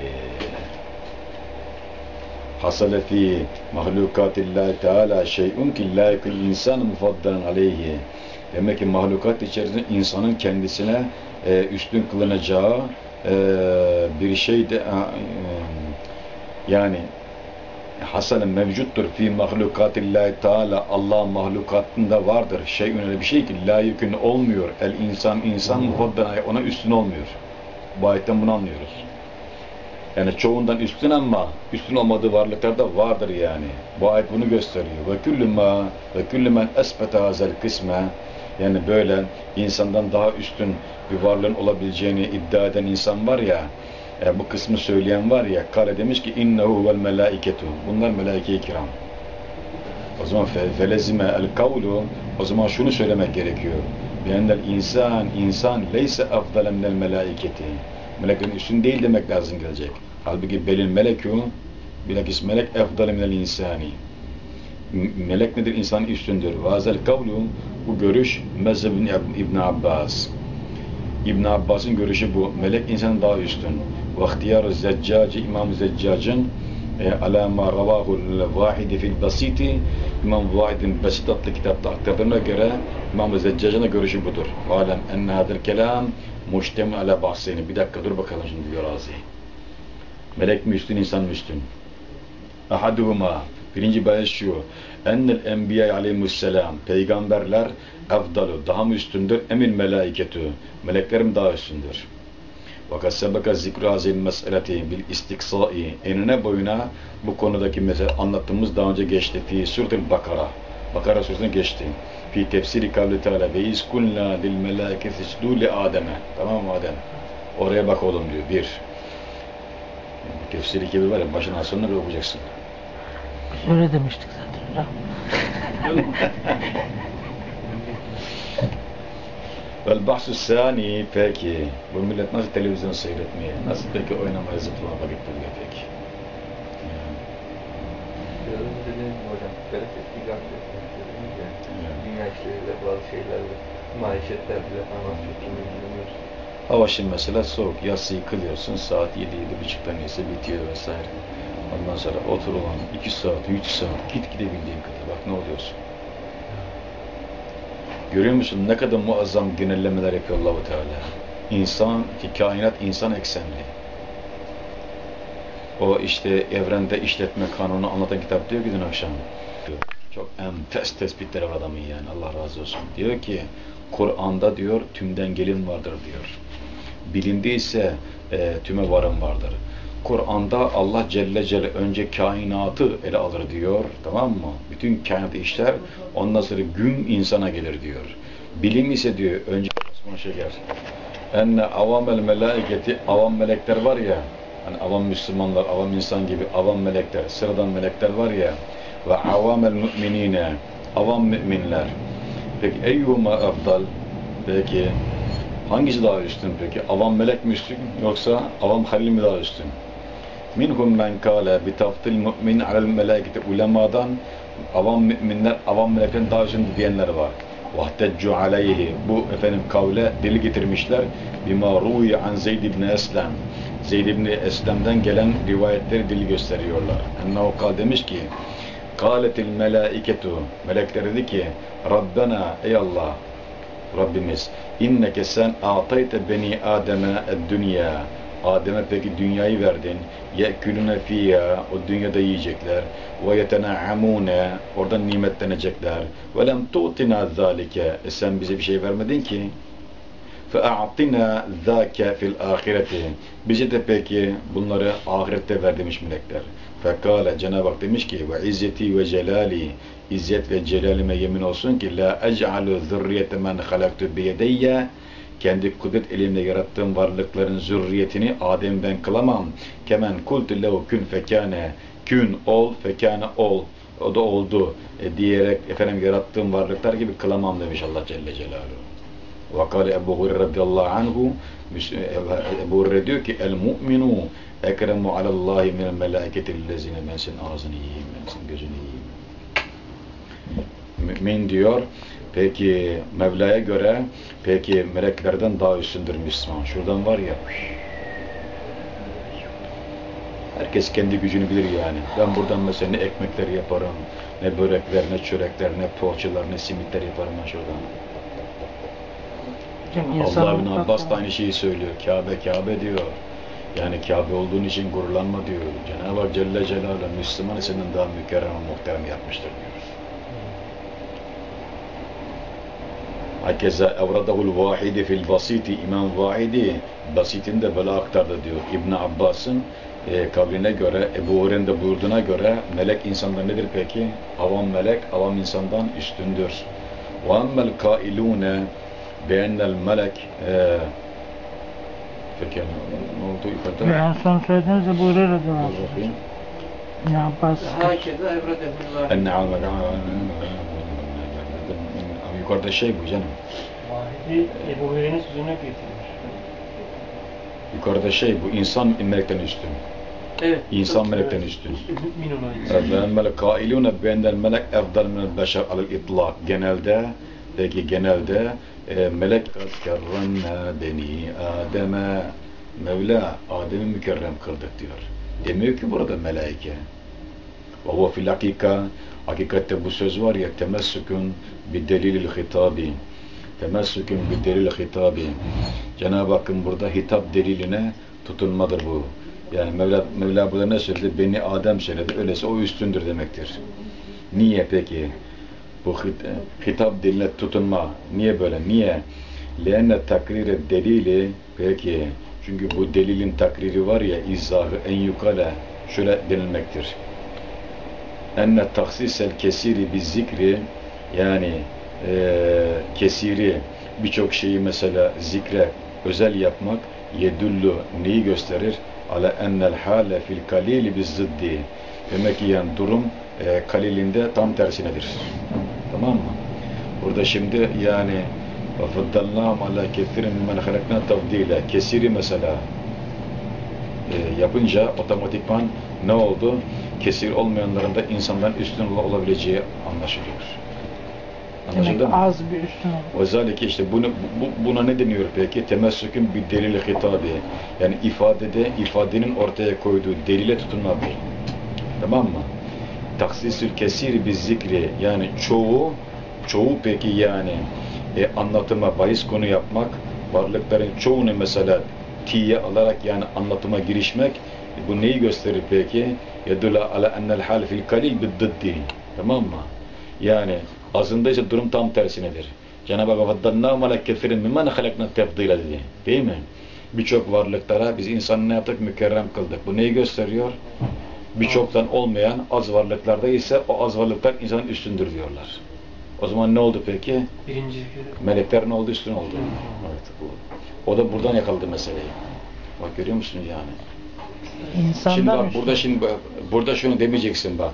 Hasale fi mahlukatillahi Teala şeyun ki la yekunul insanu mufaddalan aleyhi. Demek ki mahlukat içerisinde insanın kendisine e, üstün kılınacağı e, bir şey de e, yani hasen mevcuttur fi mahlukatillahi Teala Allah mahlukatında vardır. Şey öyle bir şey ki la yükün olmuyor. El insan insan mufaddan ona üstün olmuyor. Bu ayetten bunu anlıyoruz. Yani çoğundan üstün ama üstün olmadığı varlıklar da vardır yani. Bu ayet bunu gösteriyor. Ve küllü ma ve küllü men esbete hazel kısme yani böyle insandan daha üstün bir varlığın olabileceğini iddia eden insan var ya e, bu kısmı söyleyen var ya kale demiş ki innehu vel melaiketu bunlar melaike-i kiram. O zaman fe, felezime el kavlu. O zaman şunu söylemek gerekiyor. Beğendel insan insan leyse afdale minel melaiketi meleklerin üstün değil demek lazım gelecek. Halbuki belin melekû bilakis melek efdale minel insani. Melek nedir? İnsan üstündür. Vazel kavlu bu görüş mezhebin İbn Abbas. İbn Abbas'ın görüşü bu. Melek insanın daha üstün. Ve ihtiyar Zeccaci İmam Zeccac'ın e, ala ma ravahu vahidi fil basiti İmam Vahid'in basit adlı kitapta aktardığına göre İmam Zeccac'ın görüşü budur. Alem enne hadel kelam muştem ala bahsini. Bir dakika dur bakalım şimdi diyor Razi. Melek mi üstün, insan mı üstün? Ahaduhuma Birinci bahis şu. Ennel enbiya aleyhisselam. Peygamberler efdalu. Daha mı üstündür? Emin melaiketü. Meleklerim daha üstündür. Fakat sebeka zikru hazil meseleti bil istiksai. Enine boyuna bu konudaki mesela anlattığımız daha önce geçti. Fi suratul Bakara. Bakara suresine geçti. Fi tefsiri kavli teala ve iz kulna lil melâiketi iscudû li Adem'e. Tamam mı Adem? Oraya bak oğlum diyor. Bir. Tefsiri gibi var ya başından sonuna bir okuyacaksın. Biz öyle demiştik zaten. Vel bahsü sani peki. Bu millet nasıl televizyon seyretmeye, nasıl peki oynamaya zıplama vakit buluyor peki? Biraz önce gibi hocam, ya. Evet. Dünya işleriyle, bazı şeylerle, maişetlerle falan çok ilgileniyoruz. Hava şimdi mesela soğuk. Yatsıyı kılıyorsun. Saat 7 yedi buçukta neyse bitiyor vesaire. Ondan sonra oturulan 2 saat, 3 saat git gidebildiğin kadar. Bak ne oluyorsun. Görüyor musun ne kadar muazzam genellemeler yapıyor Allahu Teala. İnsan, ki kainat insan eksenli. O işte evrende işletme kanunu anlatan kitap diyor ki dün akşam. Çok enfes tespitleri var adamın yani Allah razı olsun. Diyor ki Kur'an'da diyor tümden gelin vardır diyor. Bilindiyse e, tüme varım vardır. Kur'an'da Allah Celle Celle önce kainatı ele alır diyor. Tamam mı? Bütün kainatı işler. Ondan sonra gün insana gelir diyor. Bilim ise diyor önce Osman Şeker. Enne avamel melaiketi avam melekler var ya hani avam Müslümanlar, avam insan gibi avam melekler, sıradan melekler var ya ve avamel müminine avam müminler. Peki eyyuma afdal? Peki hangisi daha üstün peki? Avam melek mi üstün yoksa avam halil mi daha üstün? Minhum men kâle bitaftil mümin alel meleketi ulemadan avam müminler avam melekten daha üstün diyenler var. Vahteccu aleyhi bu efendim kavle deli getirmişler. Bima ruhi an Zeyd ibn Eslem. Zeyd ibn Eslem'den gelen rivayetleri dili gösteriyorlar. Ennehu kal demiş ki Kâletil melâiketu Melekler dedi ki Rabbena ey Allah Rabbimiz inneke sen a'tayte beni Adem'e ed-dünya Adem'e peki dünyayı verdin ye'külüne fiyya o dünyada yiyecekler ve yetena'amune oradan nimetlenecekler ve lem tu'tina zâlike e sen bize bir şey vermedin ki فَاَعْطِنَا ذَاكَ fil ahireti Bize de peki bunları ahirette ver demiş melekler. Fekale Cenab-ı Hak demiş ki ve izzeti ve celali İzzet ve celalime yemin olsun ki la ec'alu zürriyete men halaktu biyedeyye kendi kudret elimle yarattığım varlıkların zürriyetini Adem ben kılamam. Kemen kultu lehu kün fekane kün ol fekane ol o da oldu e, diyerek efendim yarattığım varlıklar gibi kılamam demiş Allah Celle Celaluhu. Vakale Ebu Hureyre radıyallahu anhu Ebu Hureyre diyor ki el mu'minu ekremu alallahi minel melâiketillezine ben senin ağzını yiyeyim ben senin gözünü yiyeyim mümin diyor peki Mevla'ya göre peki meleklerden daha üstündür Müslüman şuradan var ya herkes kendi gücünü bilir yani ben buradan mesela ne ekmekler yaparım ne börekler ne çörekler ne poğaçalar ne simitler yaparım ben şuradan Allah bin Abbas da aynı şeyi söylüyor. Kabe Kabe diyor. Yani Kabe olduğun için gururlanma diyor. Cenab-ı Hak Celle Celaluhu Müslümanı senden daha mükerrem muhterem yapmıştır diyor. Hakeza evradahul vahidi fil basiti İmam Vahidi basitinde böyle aktardı diyor. İbn Abbas'ın e, kavline göre Ebu Hureyre'nin de buyurduğuna göre melek insandan nedir peki? Avam melek avam insandan üstündür. Ve emmel kailune beennel melek e, peki ne oldu Ve yukarıda? en son söylediğiniz de bu Hureyre'den bakayım. Ne Abbas? Herkese evredehullah. Enne yukarıda şey bu canım. Vahidi Ebu Hureyre'nin sözünü getirmiş. Yukarıda şey bu insan melekten üstün. Evet. İnsan melekten üstün. Evet, melek kailune be'endel melek efdal minel beşer alel itlak. Genelde peki genelde e, melek kerremne beni Adem'e Mevla Adem'i mükerrem kıldık diyor. Demiyor ki burada melaike. Ve fil hakika hakikatte bu söz var ya temessükün bi delilil hitabi temessükün bi delilil hitabi Cenab-ı Hakk'ın burada hitap deliline tutunmadır bu. Yani Mevla, Mevla burada ne söyledi? Beni Adem söyledi. Öyleyse o üstündür demektir. Niye peki? Bu hit, hitap diline tutunma. Niye böyle? Niye? Lenne takrire delili peki çünkü bu delilin takriri var ya izahı en yukale şöyle denilmektir. Enne taksisel kesiri bir zikri yani eee kesiri birçok şeyi mesela zikre özel yapmak yedullu neyi gösterir? Ala ennel hale fil kalili biz zıddi. Demek ki yani durum eee kalilinde tam tersinedir. Tamam mı? Burada şimdi yani وَفَضَّلْنَاهُمْ عَلَى كَثِيرٍ مِمَّنْ خَلَقْنَا تَفْضِيلًا Kesiri mesela e, yapınca otomatikman ne oldu? Kesir olmayanların da insandan üstün olabileceği anlaşılıyor. Anlaşıldı mı? az bir üstün olur. Özellikle işte bunu, bu, buna ne deniyor peki? Temessükün bir delil hitabi. Yani ifadede, ifadenin ortaya koyduğu delile tutunmak. Tamam mı? Taksisül kesir bir zikri. Yani çoğu, çoğu peki yani e, anlatıma bahis konu yapmak, varlıkların çoğunu mesela tiye alarak yani anlatıma girişmek, bu neyi gösterir peki? Yedula ala ennel hal fil kalil biddiddi. Tamam mı? Yani azında ise durum tam tersinedir. Cenab-ı Hak فَضَّلْنَاهُمْ عَلَى كَثِرٍ مِمَّنْ خَلَقْنَا تَفْضِيلًا dedi. Değil mi? Birçok varlıklara biz insanı ne yaptık? Mükerrem kıldık. Bu neyi gösteriyor? Birçoktan olmayan az varlıklarda ise o az varlıklar insanın üstündür diyorlar. O zaman ne oldu peki? Birinci Meleklerin oldu üstün oldu. Evet, bu. O da buradan yakaladı meseleyi. Bak görüyor musun yani? İnsandan Şimdi bak üstün. burada şimdi burada şunu demeyeceksin bak.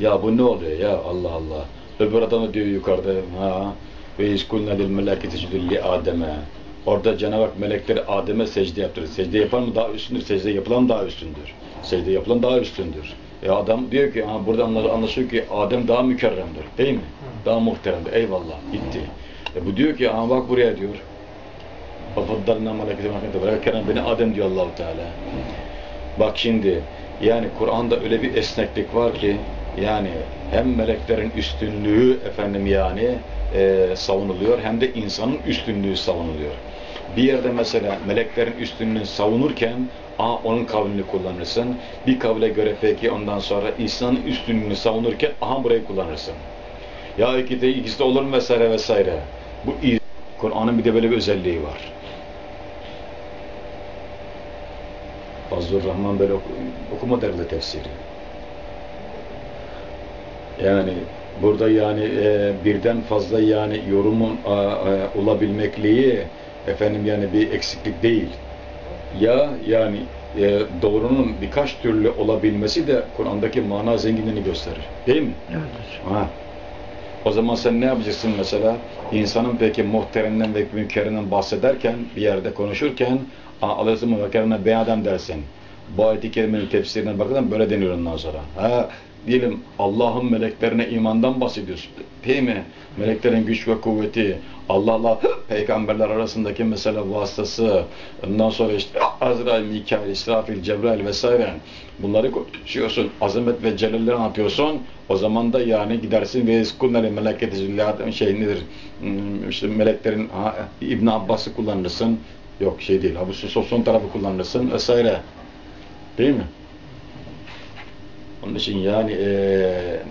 Ya bu ne oluyor ya Allah Allah. Öbür adamı diyor yukarıda ha ve iskulna lil meleketi secdülli Adem'e. Orada Cenab-ı Hak melekleri Adem'e secde yaptırır. Secde yapan mı daha üstündür? Secde yapılan daha üstündür. Secde yapılan daha üstündür. E adam diyor ki ha burada anlaşılıyor ki Adem daha mükerremdir. Değil mi? Daha muhteremdir. Eyvallah. Gitti. E bu diyor ki ha bak buraya diyor. Fafaddalna meleketi meleketi bırakırken beni Adem diyor Allahu Teala. Bak şimdi yani Kur'an'da öyle bir esneklik var ki yani hem meleklerin üstünlüğü efendim yani e, savunuluyor hem de insanın üstünlüğü savunuluyor. Bir yerde mesela meleklerin üstünlüğünü savunurken a onun kavlini kullanırsın. Bir kavle göre peki ondan sonra insanın üstünlüğünü savunurken aha burayı kullanırsın. Ya ikisi de, ikisi de olur mu vesaire vesaire. Bu. Kur'an'ın bir de böyle bir özelliği var. Fazlur Rahman böyle oku, okuma derdi tefsiri. Yani burada yani e, birden fazla yani yorumun a, a, olabilmekliği efendim yani bir eksiklik değil. Ya yani e, doğrunun birkaç türlü olabilmesi de Kur'an'daki mana zenginliğini gösterir. Değil mi? Evet. Ha. O zaman sen ne yapacaksın mesela? İnsanın peki muhteremden ve münkerrinden bahsederken, bir yerde konuşurken, "Aa, alırsın mükerrine ben adam dersin. Bu ayet-i kerimenin tefsirine bakın böyle deniyor ondan sonra. Ha, diyelim Allah'ın meleklerine imandan bahsediyorsun. Değil mi? Meleklerin güç ve kuvveti, Allah'la peygamberler arasındaki mesela vasıtası, ondan sonra işte Azrail, Mikail, İsrafil, Cebrail vesaire bunları konuşuyorsun. Azamet ve celalleri anlatıyorsun. O zaman da yani gidersin ve eskunları meleketi züllâden şey nedir? Hmm, işte meleklerin ha, İbn Abbas'ı kullanırsın. Yok şey değil. Abu Sus- son tarafı kullanırsın vesaire. Değil mi? Onun için yani e,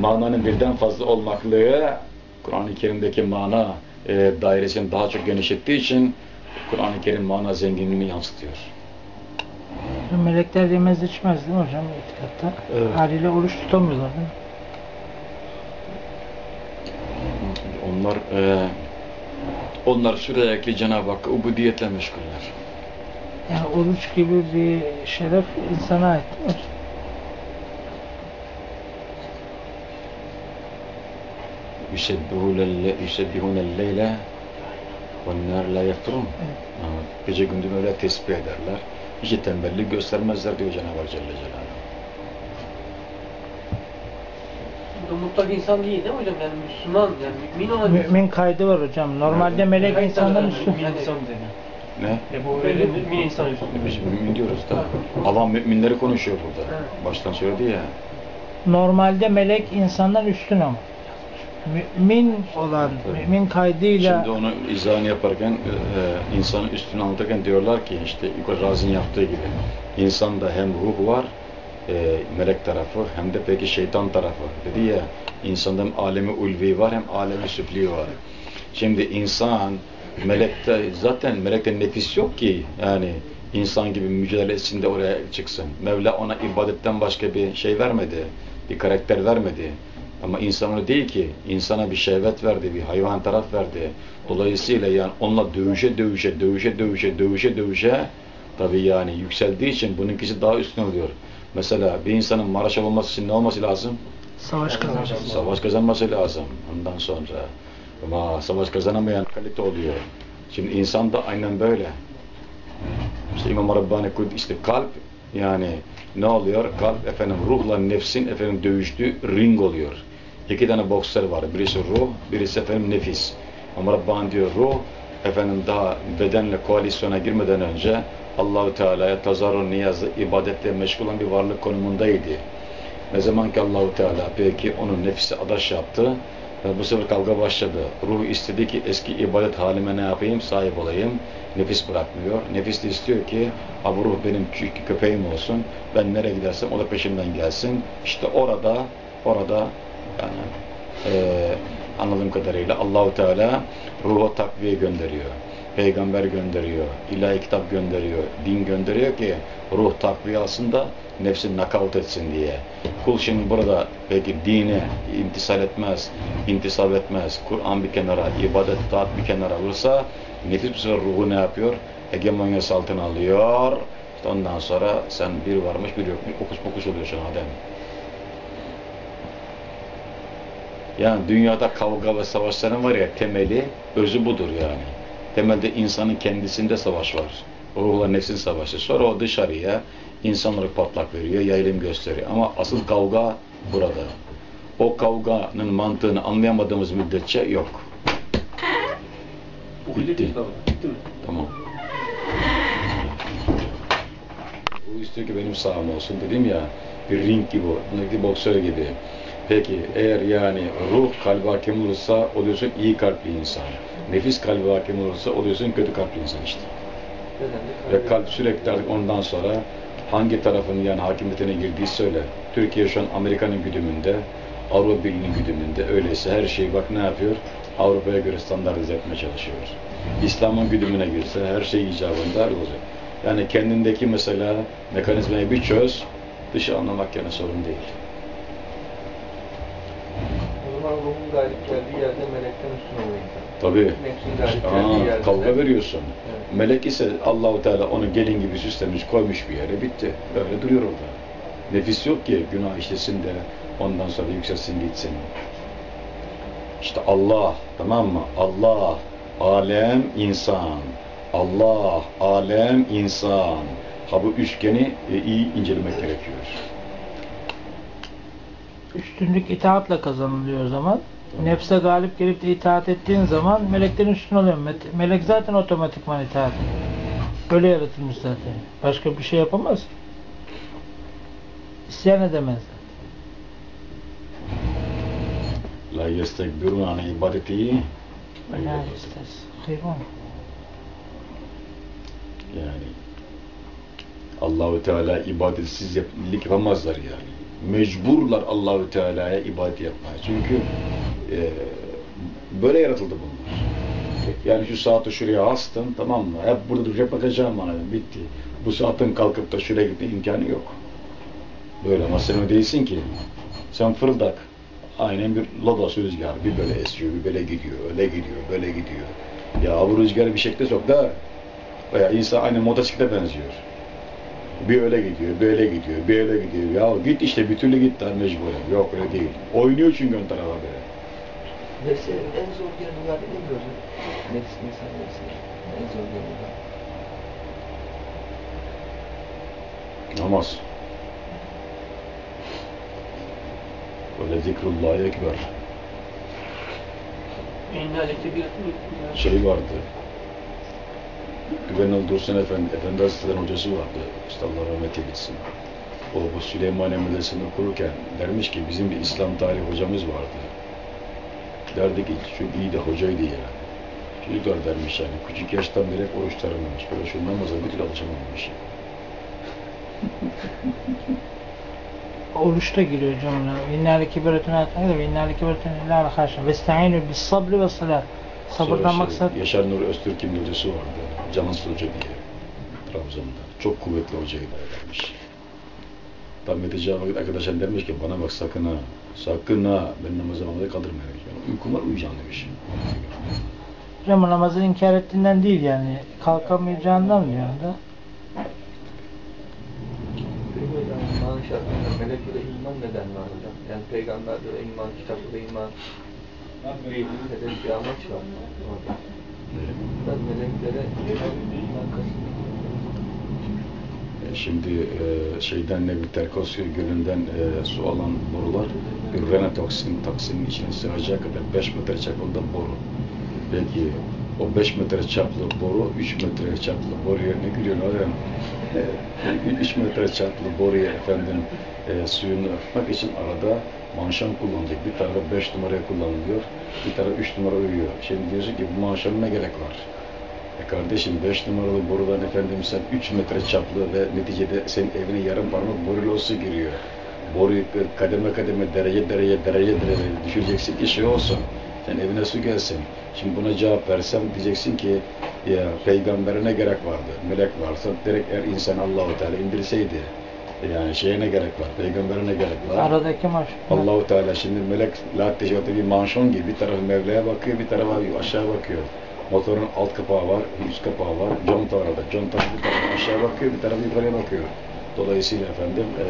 mananın birden fazla olmaklığı Kur'an-ı Kerim'deki mana e, dairesini daha çok genişlettiği için Kur'an-ı Kerim mana zenginliğini yansıtıyor. Melekler yemez içmez değil mi hocam itikatta? Evet. Haliyle oruç tutamıyorlar değil mi? Onlar e, onlar sürekli Cenab-ı Hakk'a ubudiyetle meşguller. Yani oruç gibi bir şeref insana ait değil mi hocam? Yüsebbihune leyle nâr la yefturun. Gece gündüz öyle tesbih ederler. Hiç tembellik göstermezler diyor Cenab-ı Hak Celle Celaluhu. Mutlak insan değil değil mi hocam? Yani Müslüman, yani mümin olan Mümin kaydı var hocam. Normalde melek Kayıt insandan var. üstün. Mümin insan deniyor. Ne? E bu öyle mümin insan üstü. Biz mümin diyoruz da. Allah müminleri konuşuyor burada. Evet. Baştan söyledi ya. Normalde melek insandan üstün ama. Mümin olan, Tabii. mümin kaydıyla Şimdi onu izahını yaparken e, e, insanın üstünü anlatırken diyorlar ki işte yukarı Razi'nin yaptığı gibi insanda hem ruh var e, melek tarafı hem de peki şeytan tarafı dedi ya insanda hem alemi ulvi var hem alemi süfli var. Şimdi insan melekte zaten melekte nefis yok ki yani insan gibi mücadele etsin de oraya çıksın. Mevla ona ibadetten başka bir şey vermedi. Bir karakter vermedi. Ama insan öyle değil ki. insana bir şehvet verdi, bir hayvan taraf verdi. Dolayısıyla yani onunla dövüşe dövüşe, dövüşe dövüşe, dövüşe dövüşe tabii yani yükseldiği için bununkisi daha üstün oluyor. Mesela bir insanın Maraş olması için ne olması lazım? savaş kazanacak. Savaş kazanması lazım ondan sonra. Ama savaş kazanamayan kalite oluyor. Şimdi insan da aynen böyle. İşte İmam Rabbani Kud işte kalp yani ne oluyor? Kalp efendim ruhla nefsin efendim dövüştüğü ring oluyor. İki tane boksör var. Birisi ruh, birisi efendim nefis. Ama Rabbani diyor ruh efendim daha bedenle koalisyona girmeden önce Allahu Teala'ya tazarrur niyazı ibadetle meşgul olan bir varlık konumundaydı. Ne zaman ki Allahu Teala peki onun nefsi adaş yaptı bu sefer kavga başladı. Ruh istedi ki eski ibadet halime ne yapayım? Sahip olayım. Nefis bırakmıyor. Nefis de istiyor ki bu ruh benim kö- köpeğim olsun. Ben nereye gidersem o da peşimden gelsin. İşte orada orada yani eee anladığım kadarıyla Allahu Teala ruha takviye gönderiyor. Peygamber gönderiyor, ilahi kitap gönderiyor, din gönderiyor ki ruh takviye aslında nefsi nakavt etsin diye. Kul şimdi burada peki dine imtisal etmez, intisap etmez, Kur'an bir kenara, ibadet taat bir kenara alırsa nefis bu sefer ruhu ne yapıyor? Hegemonyası altına alıyor. İşte ondan sonra sen bir varmış bir yokmuş, okus pokus oluyorsun Adem. Yani dünyada kavga ve savaşların var ya temeli, özü budur yani. Temelde insanın kendisinde savaş var. Ruhla nefsin savaşı. Sonra o dışarıya insanları patlak veriyor, yayılım gösteriyor. Ama asıl kavga burada. O kavganın mantığını anlayamadığımız müddetçe yok. Bu Bitti. Bitti. Bitti mi? Tamam. O istiyor ki benim sağım olsun dedim ya bir ring gibi, bir boksör gibi. Peki eğer yani ruh kalbi hakim olursa oluyorsun iyi kalpli insan. Nefis kalbi hakim olursa oluyorsun kötü kalpli insan işte. Ve kalp sürekli artık ondan sonra hangi tarafın yani hakimiyetine girdiği söyle. Türkiye şu an Amerika'nın güdümünde, Avrupa Birliği'nin güdümünde. Öyleyse her şeyi bak ne yapıyor? Avrupa'ya göre standartize etmeye çalışıyor. İslam'ın güdümüne girse her şey icabında olacak. Yani kendindeki mesela mekanizmayı bir çöz, dışı anlamak yani sorun değil. O zaman ruhun galip geldiği yerde melekten üstün insan. Tabii. Aa, kavga veriyorsun. Evet. Melek ise Allahu Teala onu gelin gibi süslemiş, koymuş bir yere, bitti. Öyle duruyor orada. Nefis yok ki günah işlesin de ondan sonra yükselsin gitsin. İşte Allah, tamam mı? Allah, alem, insan. Allah, alem, insan. Ha bu üçgeni e, iyi incelemek gerekiyor. Üstünlük itaatla kazanılıyor o zaman. Nefse galip gelip de itaat ettiğin zaman melekten üstün oluyor. Melek zaten otomatikman itaat ediyor. Öyle yaratılmış zaten. Başka bir şey yapamaz. İsyan edemez. La yestekbirun an ibadeti La isteshirun. Yani Allahu Teala ibadetsiz yap- yapamazlar yani. Mecburlar Allahu Teala'ya ibadet yapmaya. Çünkü e, böyle yaratıldı bunlar. Yani şu saati şuraya astın tamam mı? Hep burada duracak bakacağım bana. Bitti. Bu saatin kalkıp da şuraya gitme imkanı yok. Böyle öyle değilsin ki. Sen fırıldak. Aynen bir lodos rüzgar. Bir böyle esiyor, bir böyle gidiyor, öyle gidiyor, böyle gidiyor. Ya bu rüzgarı bir şekilde sok da veya insan aynı motosiklete benziyor. Bir öyle gidiyor, bir öyle gidiyor, bir öyle gidiyor. Ya git işte bir türlü git lan mecburen. Yok öyle değil. Oynuyor çünkü ön tarafa böyle. Nefsin en zor yanılar ne biliyorsun? Nefs, insan nefsi. En zor yanılar. Namaz. Böyle zikrullahi ekber. Şey vardı. Güvenal Dursun Efendi, Efendi Hazretleri'nin hocası vardı. İşte Allah rahmet eylesin. O bu Süleymaniye Medresesi'ni okurken dermiş ki bizim bir İslam tarihi hocamız vardı. Derdi ki çok iyi de hocaydı ya. Çocuklar dermiş yani. Küçük yaştan beri oruç taramamış. Böyle şu namaza bir türlü alışamamış. Oruçta giriyor hocam. İnnâli kiberetun ayetine ve innâli kiberetun illâ haşa. Ve ista'inu bis sabri ve salat. Sabırdan şey, maksat Yaşar Nur Öztürk'ün hocası vardı. Cansız Hoca diye. Trabzon'da. Çok kuvvetli hocaydı dermiş. Tam yatacağı vakit arkadaşlar demiş ki bana bak sakın ha. Sakın ha. Ben namazı namazı kaldırmayayım. Yani uykum var uyuyacağım demiş. hocam o namazı inkar ettiğinden değil yani. Kalkamayacağından diyor da. Peki hocam iman şartında meleklere iman neden var hocam? Yani peygamberlere iman, kitaplara iman bir hedef bir amaç var orada. Ben meleklere iman, Şimdi e, şeyden Nebi Terkos Gölü'nden e, su alan borular bir renatoksin toksinin içine sığacak kadar 5 metre çapında boru. Peki o 5 metre çaplı boru 3 metre çaplı boruya ne gülüyor hocam? 3 metre çaplı boruya efendim e, suyunu akıtmak için arada manşan kullanacak. Bir tarafa 5 numaraya kullanılıyor, bir tarafa 3 numara uyuyor. Şimdi diyorsun ki bu manşanın ne gerek var? E kardeşim 5 numaralı borudan efendim sen 3 metre çaplı ve neticede senin evine yarım parmak boruyla su giriyor. Boruyu kademe kademe derece derece derece derece düşüreceksin ki şey olsun. Sen evine su gelsin. Şimdi buna cevap versem diyeceksin ki ya peygambere ne gerek vardı? Melek varsa direkt eğer insan Allahu Teala indirseydi. Yani şeye ne gerek var? Peygambere ne gerek var? Aradaki maç. Allahu Teala şimdi melek la bir manşon gibi bir tarafı Mevla'ya bakıyor, bir tarafa aşağı bakıyor. Motorun alt kapağı var, üst kapağı var, conta var orada. Conta bir tarafı aşağı bakıyor, bir tarafı yukarıya bakıyor. Dolayısıyla efendim e,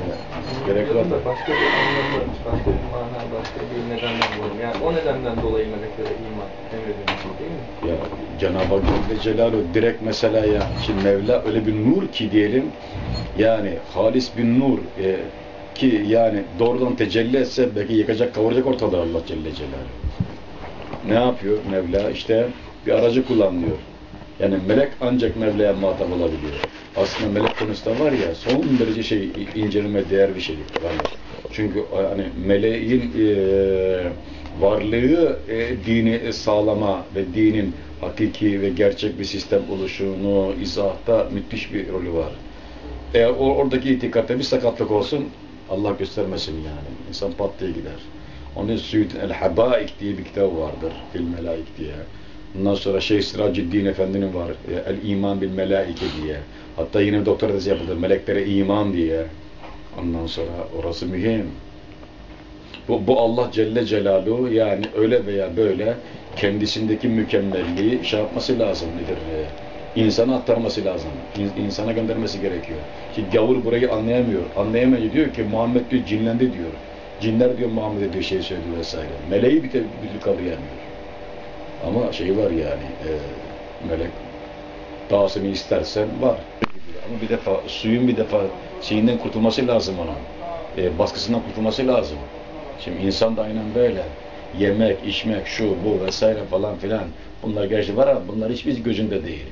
gerek var da. Başka bir anlamı, başka bir mana, başka bir nedenden dolayı. Yani o nedenden dolayı meleklere iman emrediyorsunuz değil mi? Ya Cenab-ı Hak Celle Celaluhu direkt mesela ya şimdi Mevla öyle bir nur ki diyelim yani halis bir nur e, ki yani doğrudan tecelli etse belki yıkacak kavuracak ortalığı Allah Celle Celaluhu. Ne yapıyor Mevla? İşte bir aracı kullanıyor. Yani melek ancak Mevla'ya muhatap olabiliyor. Aslında melek konusunda var ya son derece şey inceleme değer bir şey. Yani çünkü hani meleğin e, varlığı e, dini sağlama ve dinin hakiki ve gerçek bir sistem oluşunu izahta müthiş bir rolü var. Eğer o, oradaki itikatta bir sakatlık olsun Allah göstermesin yani. İnsan pat diye gider. Onun Süyüdün El Habaik diye bir kitabı vardır. Fil Melaik diye. Ondan sonra Şeyh Siracuddin Efendi'nin var. e, El İman bil Melaike diye. Hatta yine bir doktora tezi yapıldı. Meleklere iman diye. Ondan sonra orası mühim. Bu, bu Allah Celle Celaluhu yani öyle veya böyle kendisindeki mükemmelliği şey yapması lazım nedir? Ee, insana aktarması lazım. İn- insana göndermesi gerekiyor. Ki gavur burayı anlayamıyor. Anlayamayınca diyor ki Muhammed diyor cinlendi diyor. Cinler diyor Muhammed'e diyor şey söylüyor vesaire. Meleği bir, bir türlü kavrayamıyor. Ama şey var yani e, melek dağısını istersen var. Ama bir defa suyun bir defa şeyinden kurtulması lazım ona. E, baskısından kurtulması lazım. Şimdi insan da aynen böyle. Yemek, içmek, şu, bu vesaire falan filan. Bunlar gerçi var ama bunlar hiçbir gözünde değil.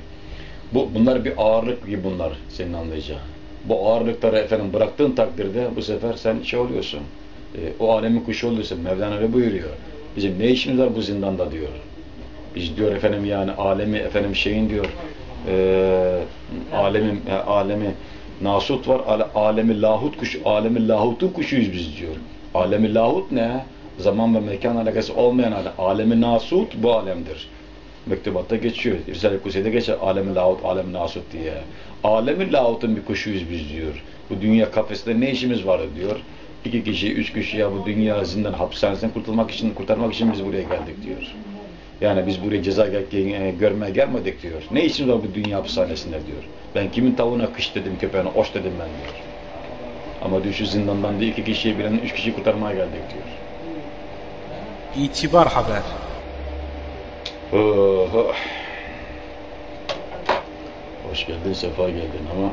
Bu, bunlar bir ağırlık gibi bunlar senin anlayacağın. Bu ağırlıkları efendim bıraktığın takdirde bu sefer sen şey oluyorsun. E, o alemin kuşu oluyorsun. Mevlana öyle buyuruyor. Bizim ne işimiz var bu zindanda diyor. Biz diyor efendim yani alemi efendim şeyin diyor e, alemin e, alemi nasut var ale- alemi lahut kuş alemi lahutun kuşuyuz biz diyor. Alemi lahut ne? Zaman ve mekan alakası olmayan alem. Alemi nasut bu alemdir. Mektubatta geçiyor. Risale-i Kusi'de geçer alemi lahut, alemi nasut diye. Alemi lahutun bir kuşuyuz biz diyor. Bu dünya kafesinde ne işimiz var diyor. İki kişi, üç kişi ya bu dünya zindan hapishanesinden kurtulmak için, kurtarmak için biz buraya geldik diyor. Yani biz buraya ceza e, görmeye gelmedik diyor. Ne işimiz var bu dünya hapishanesinde diyor. Ben kimin tavuğuna kış dedim, köpeğine oş dedim ben diyor. Ama şu zindandan diyor iki kişiyi bilen üç kişiyi kurtarmaya geldik diyor. İtibar haber. Oh, oh. Hoş geldin, sefa geldin ama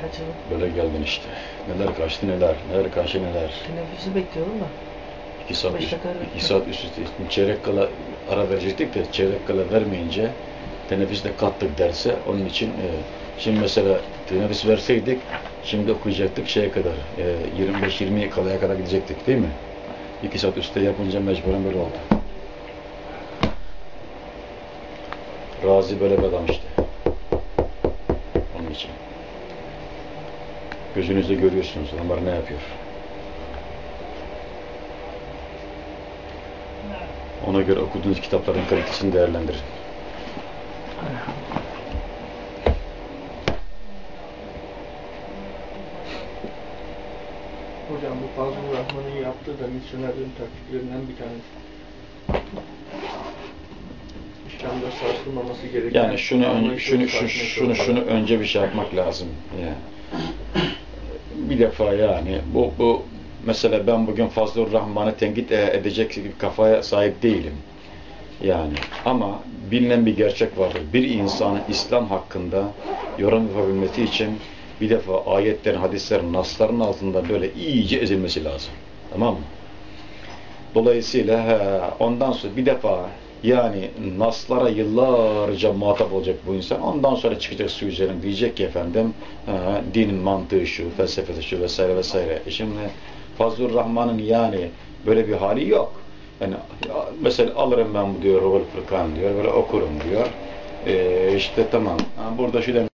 Kaçalım. böyle geldin işte. Neler kaçtı neler, neler karşı neler. Teneffüsü bekliyorum da. İki saat, Beş üst, saat üst üste. Çeyrek kala ara verecektik de çeyrek kala vermeyince teneffüste kattık derse. Onun için e, şimdi mesela teneffüs verseydik şimdi okuyacaktık şeye kadar. E, 25-20 kalaya kadar gidecektik değil mi? İki saat üstte yapınca mecburen böyle oldu. Razi böyle bir adam işte. Onun için. Gözünüzde görüyorsunuz adamlar ne yapıyor. Ona göre okuduğunuz kitapların kalitesini değerlendirin. Hocam bu Fazıl Rahman'ın yaptığı da misyonerlerin taktiklerinden bir tanesi. İslam'da sarsılmaması gereken Yani şunu ön- şunu şunu zorunda. şunu önce bir şey yapmak lazım. Yani. Bir defa yani bu bu mesela ben bugün Fazlur Rahman'ı tenkit e- edecek kafaya sahip değilim. Yani ama bilinen bir gerçek vardır. Bir insanın İslam hakkında yorum yapabilmesi için bir defa ayetlerin, hadislerin, nasların altında böyle iyice ezilmesi lazım. Tamam mı? Dolayısıyla he, ondan sonra bir defa yani naslara yıllarca muhatap olacak bu insan. Ondan sonra çıkacak su üzerine diyecek ki efendim he, dinin mantığı şu, felsefesi şu vesaire vesaire. E Şimdi Fazlur Rahman'ın yani böyle bir hali yok. Yani ya, mesela alırım ben bu diyor Ruhul Fırkan diyor, böyle okurum diyor. E, işte tamam. Burada şu demek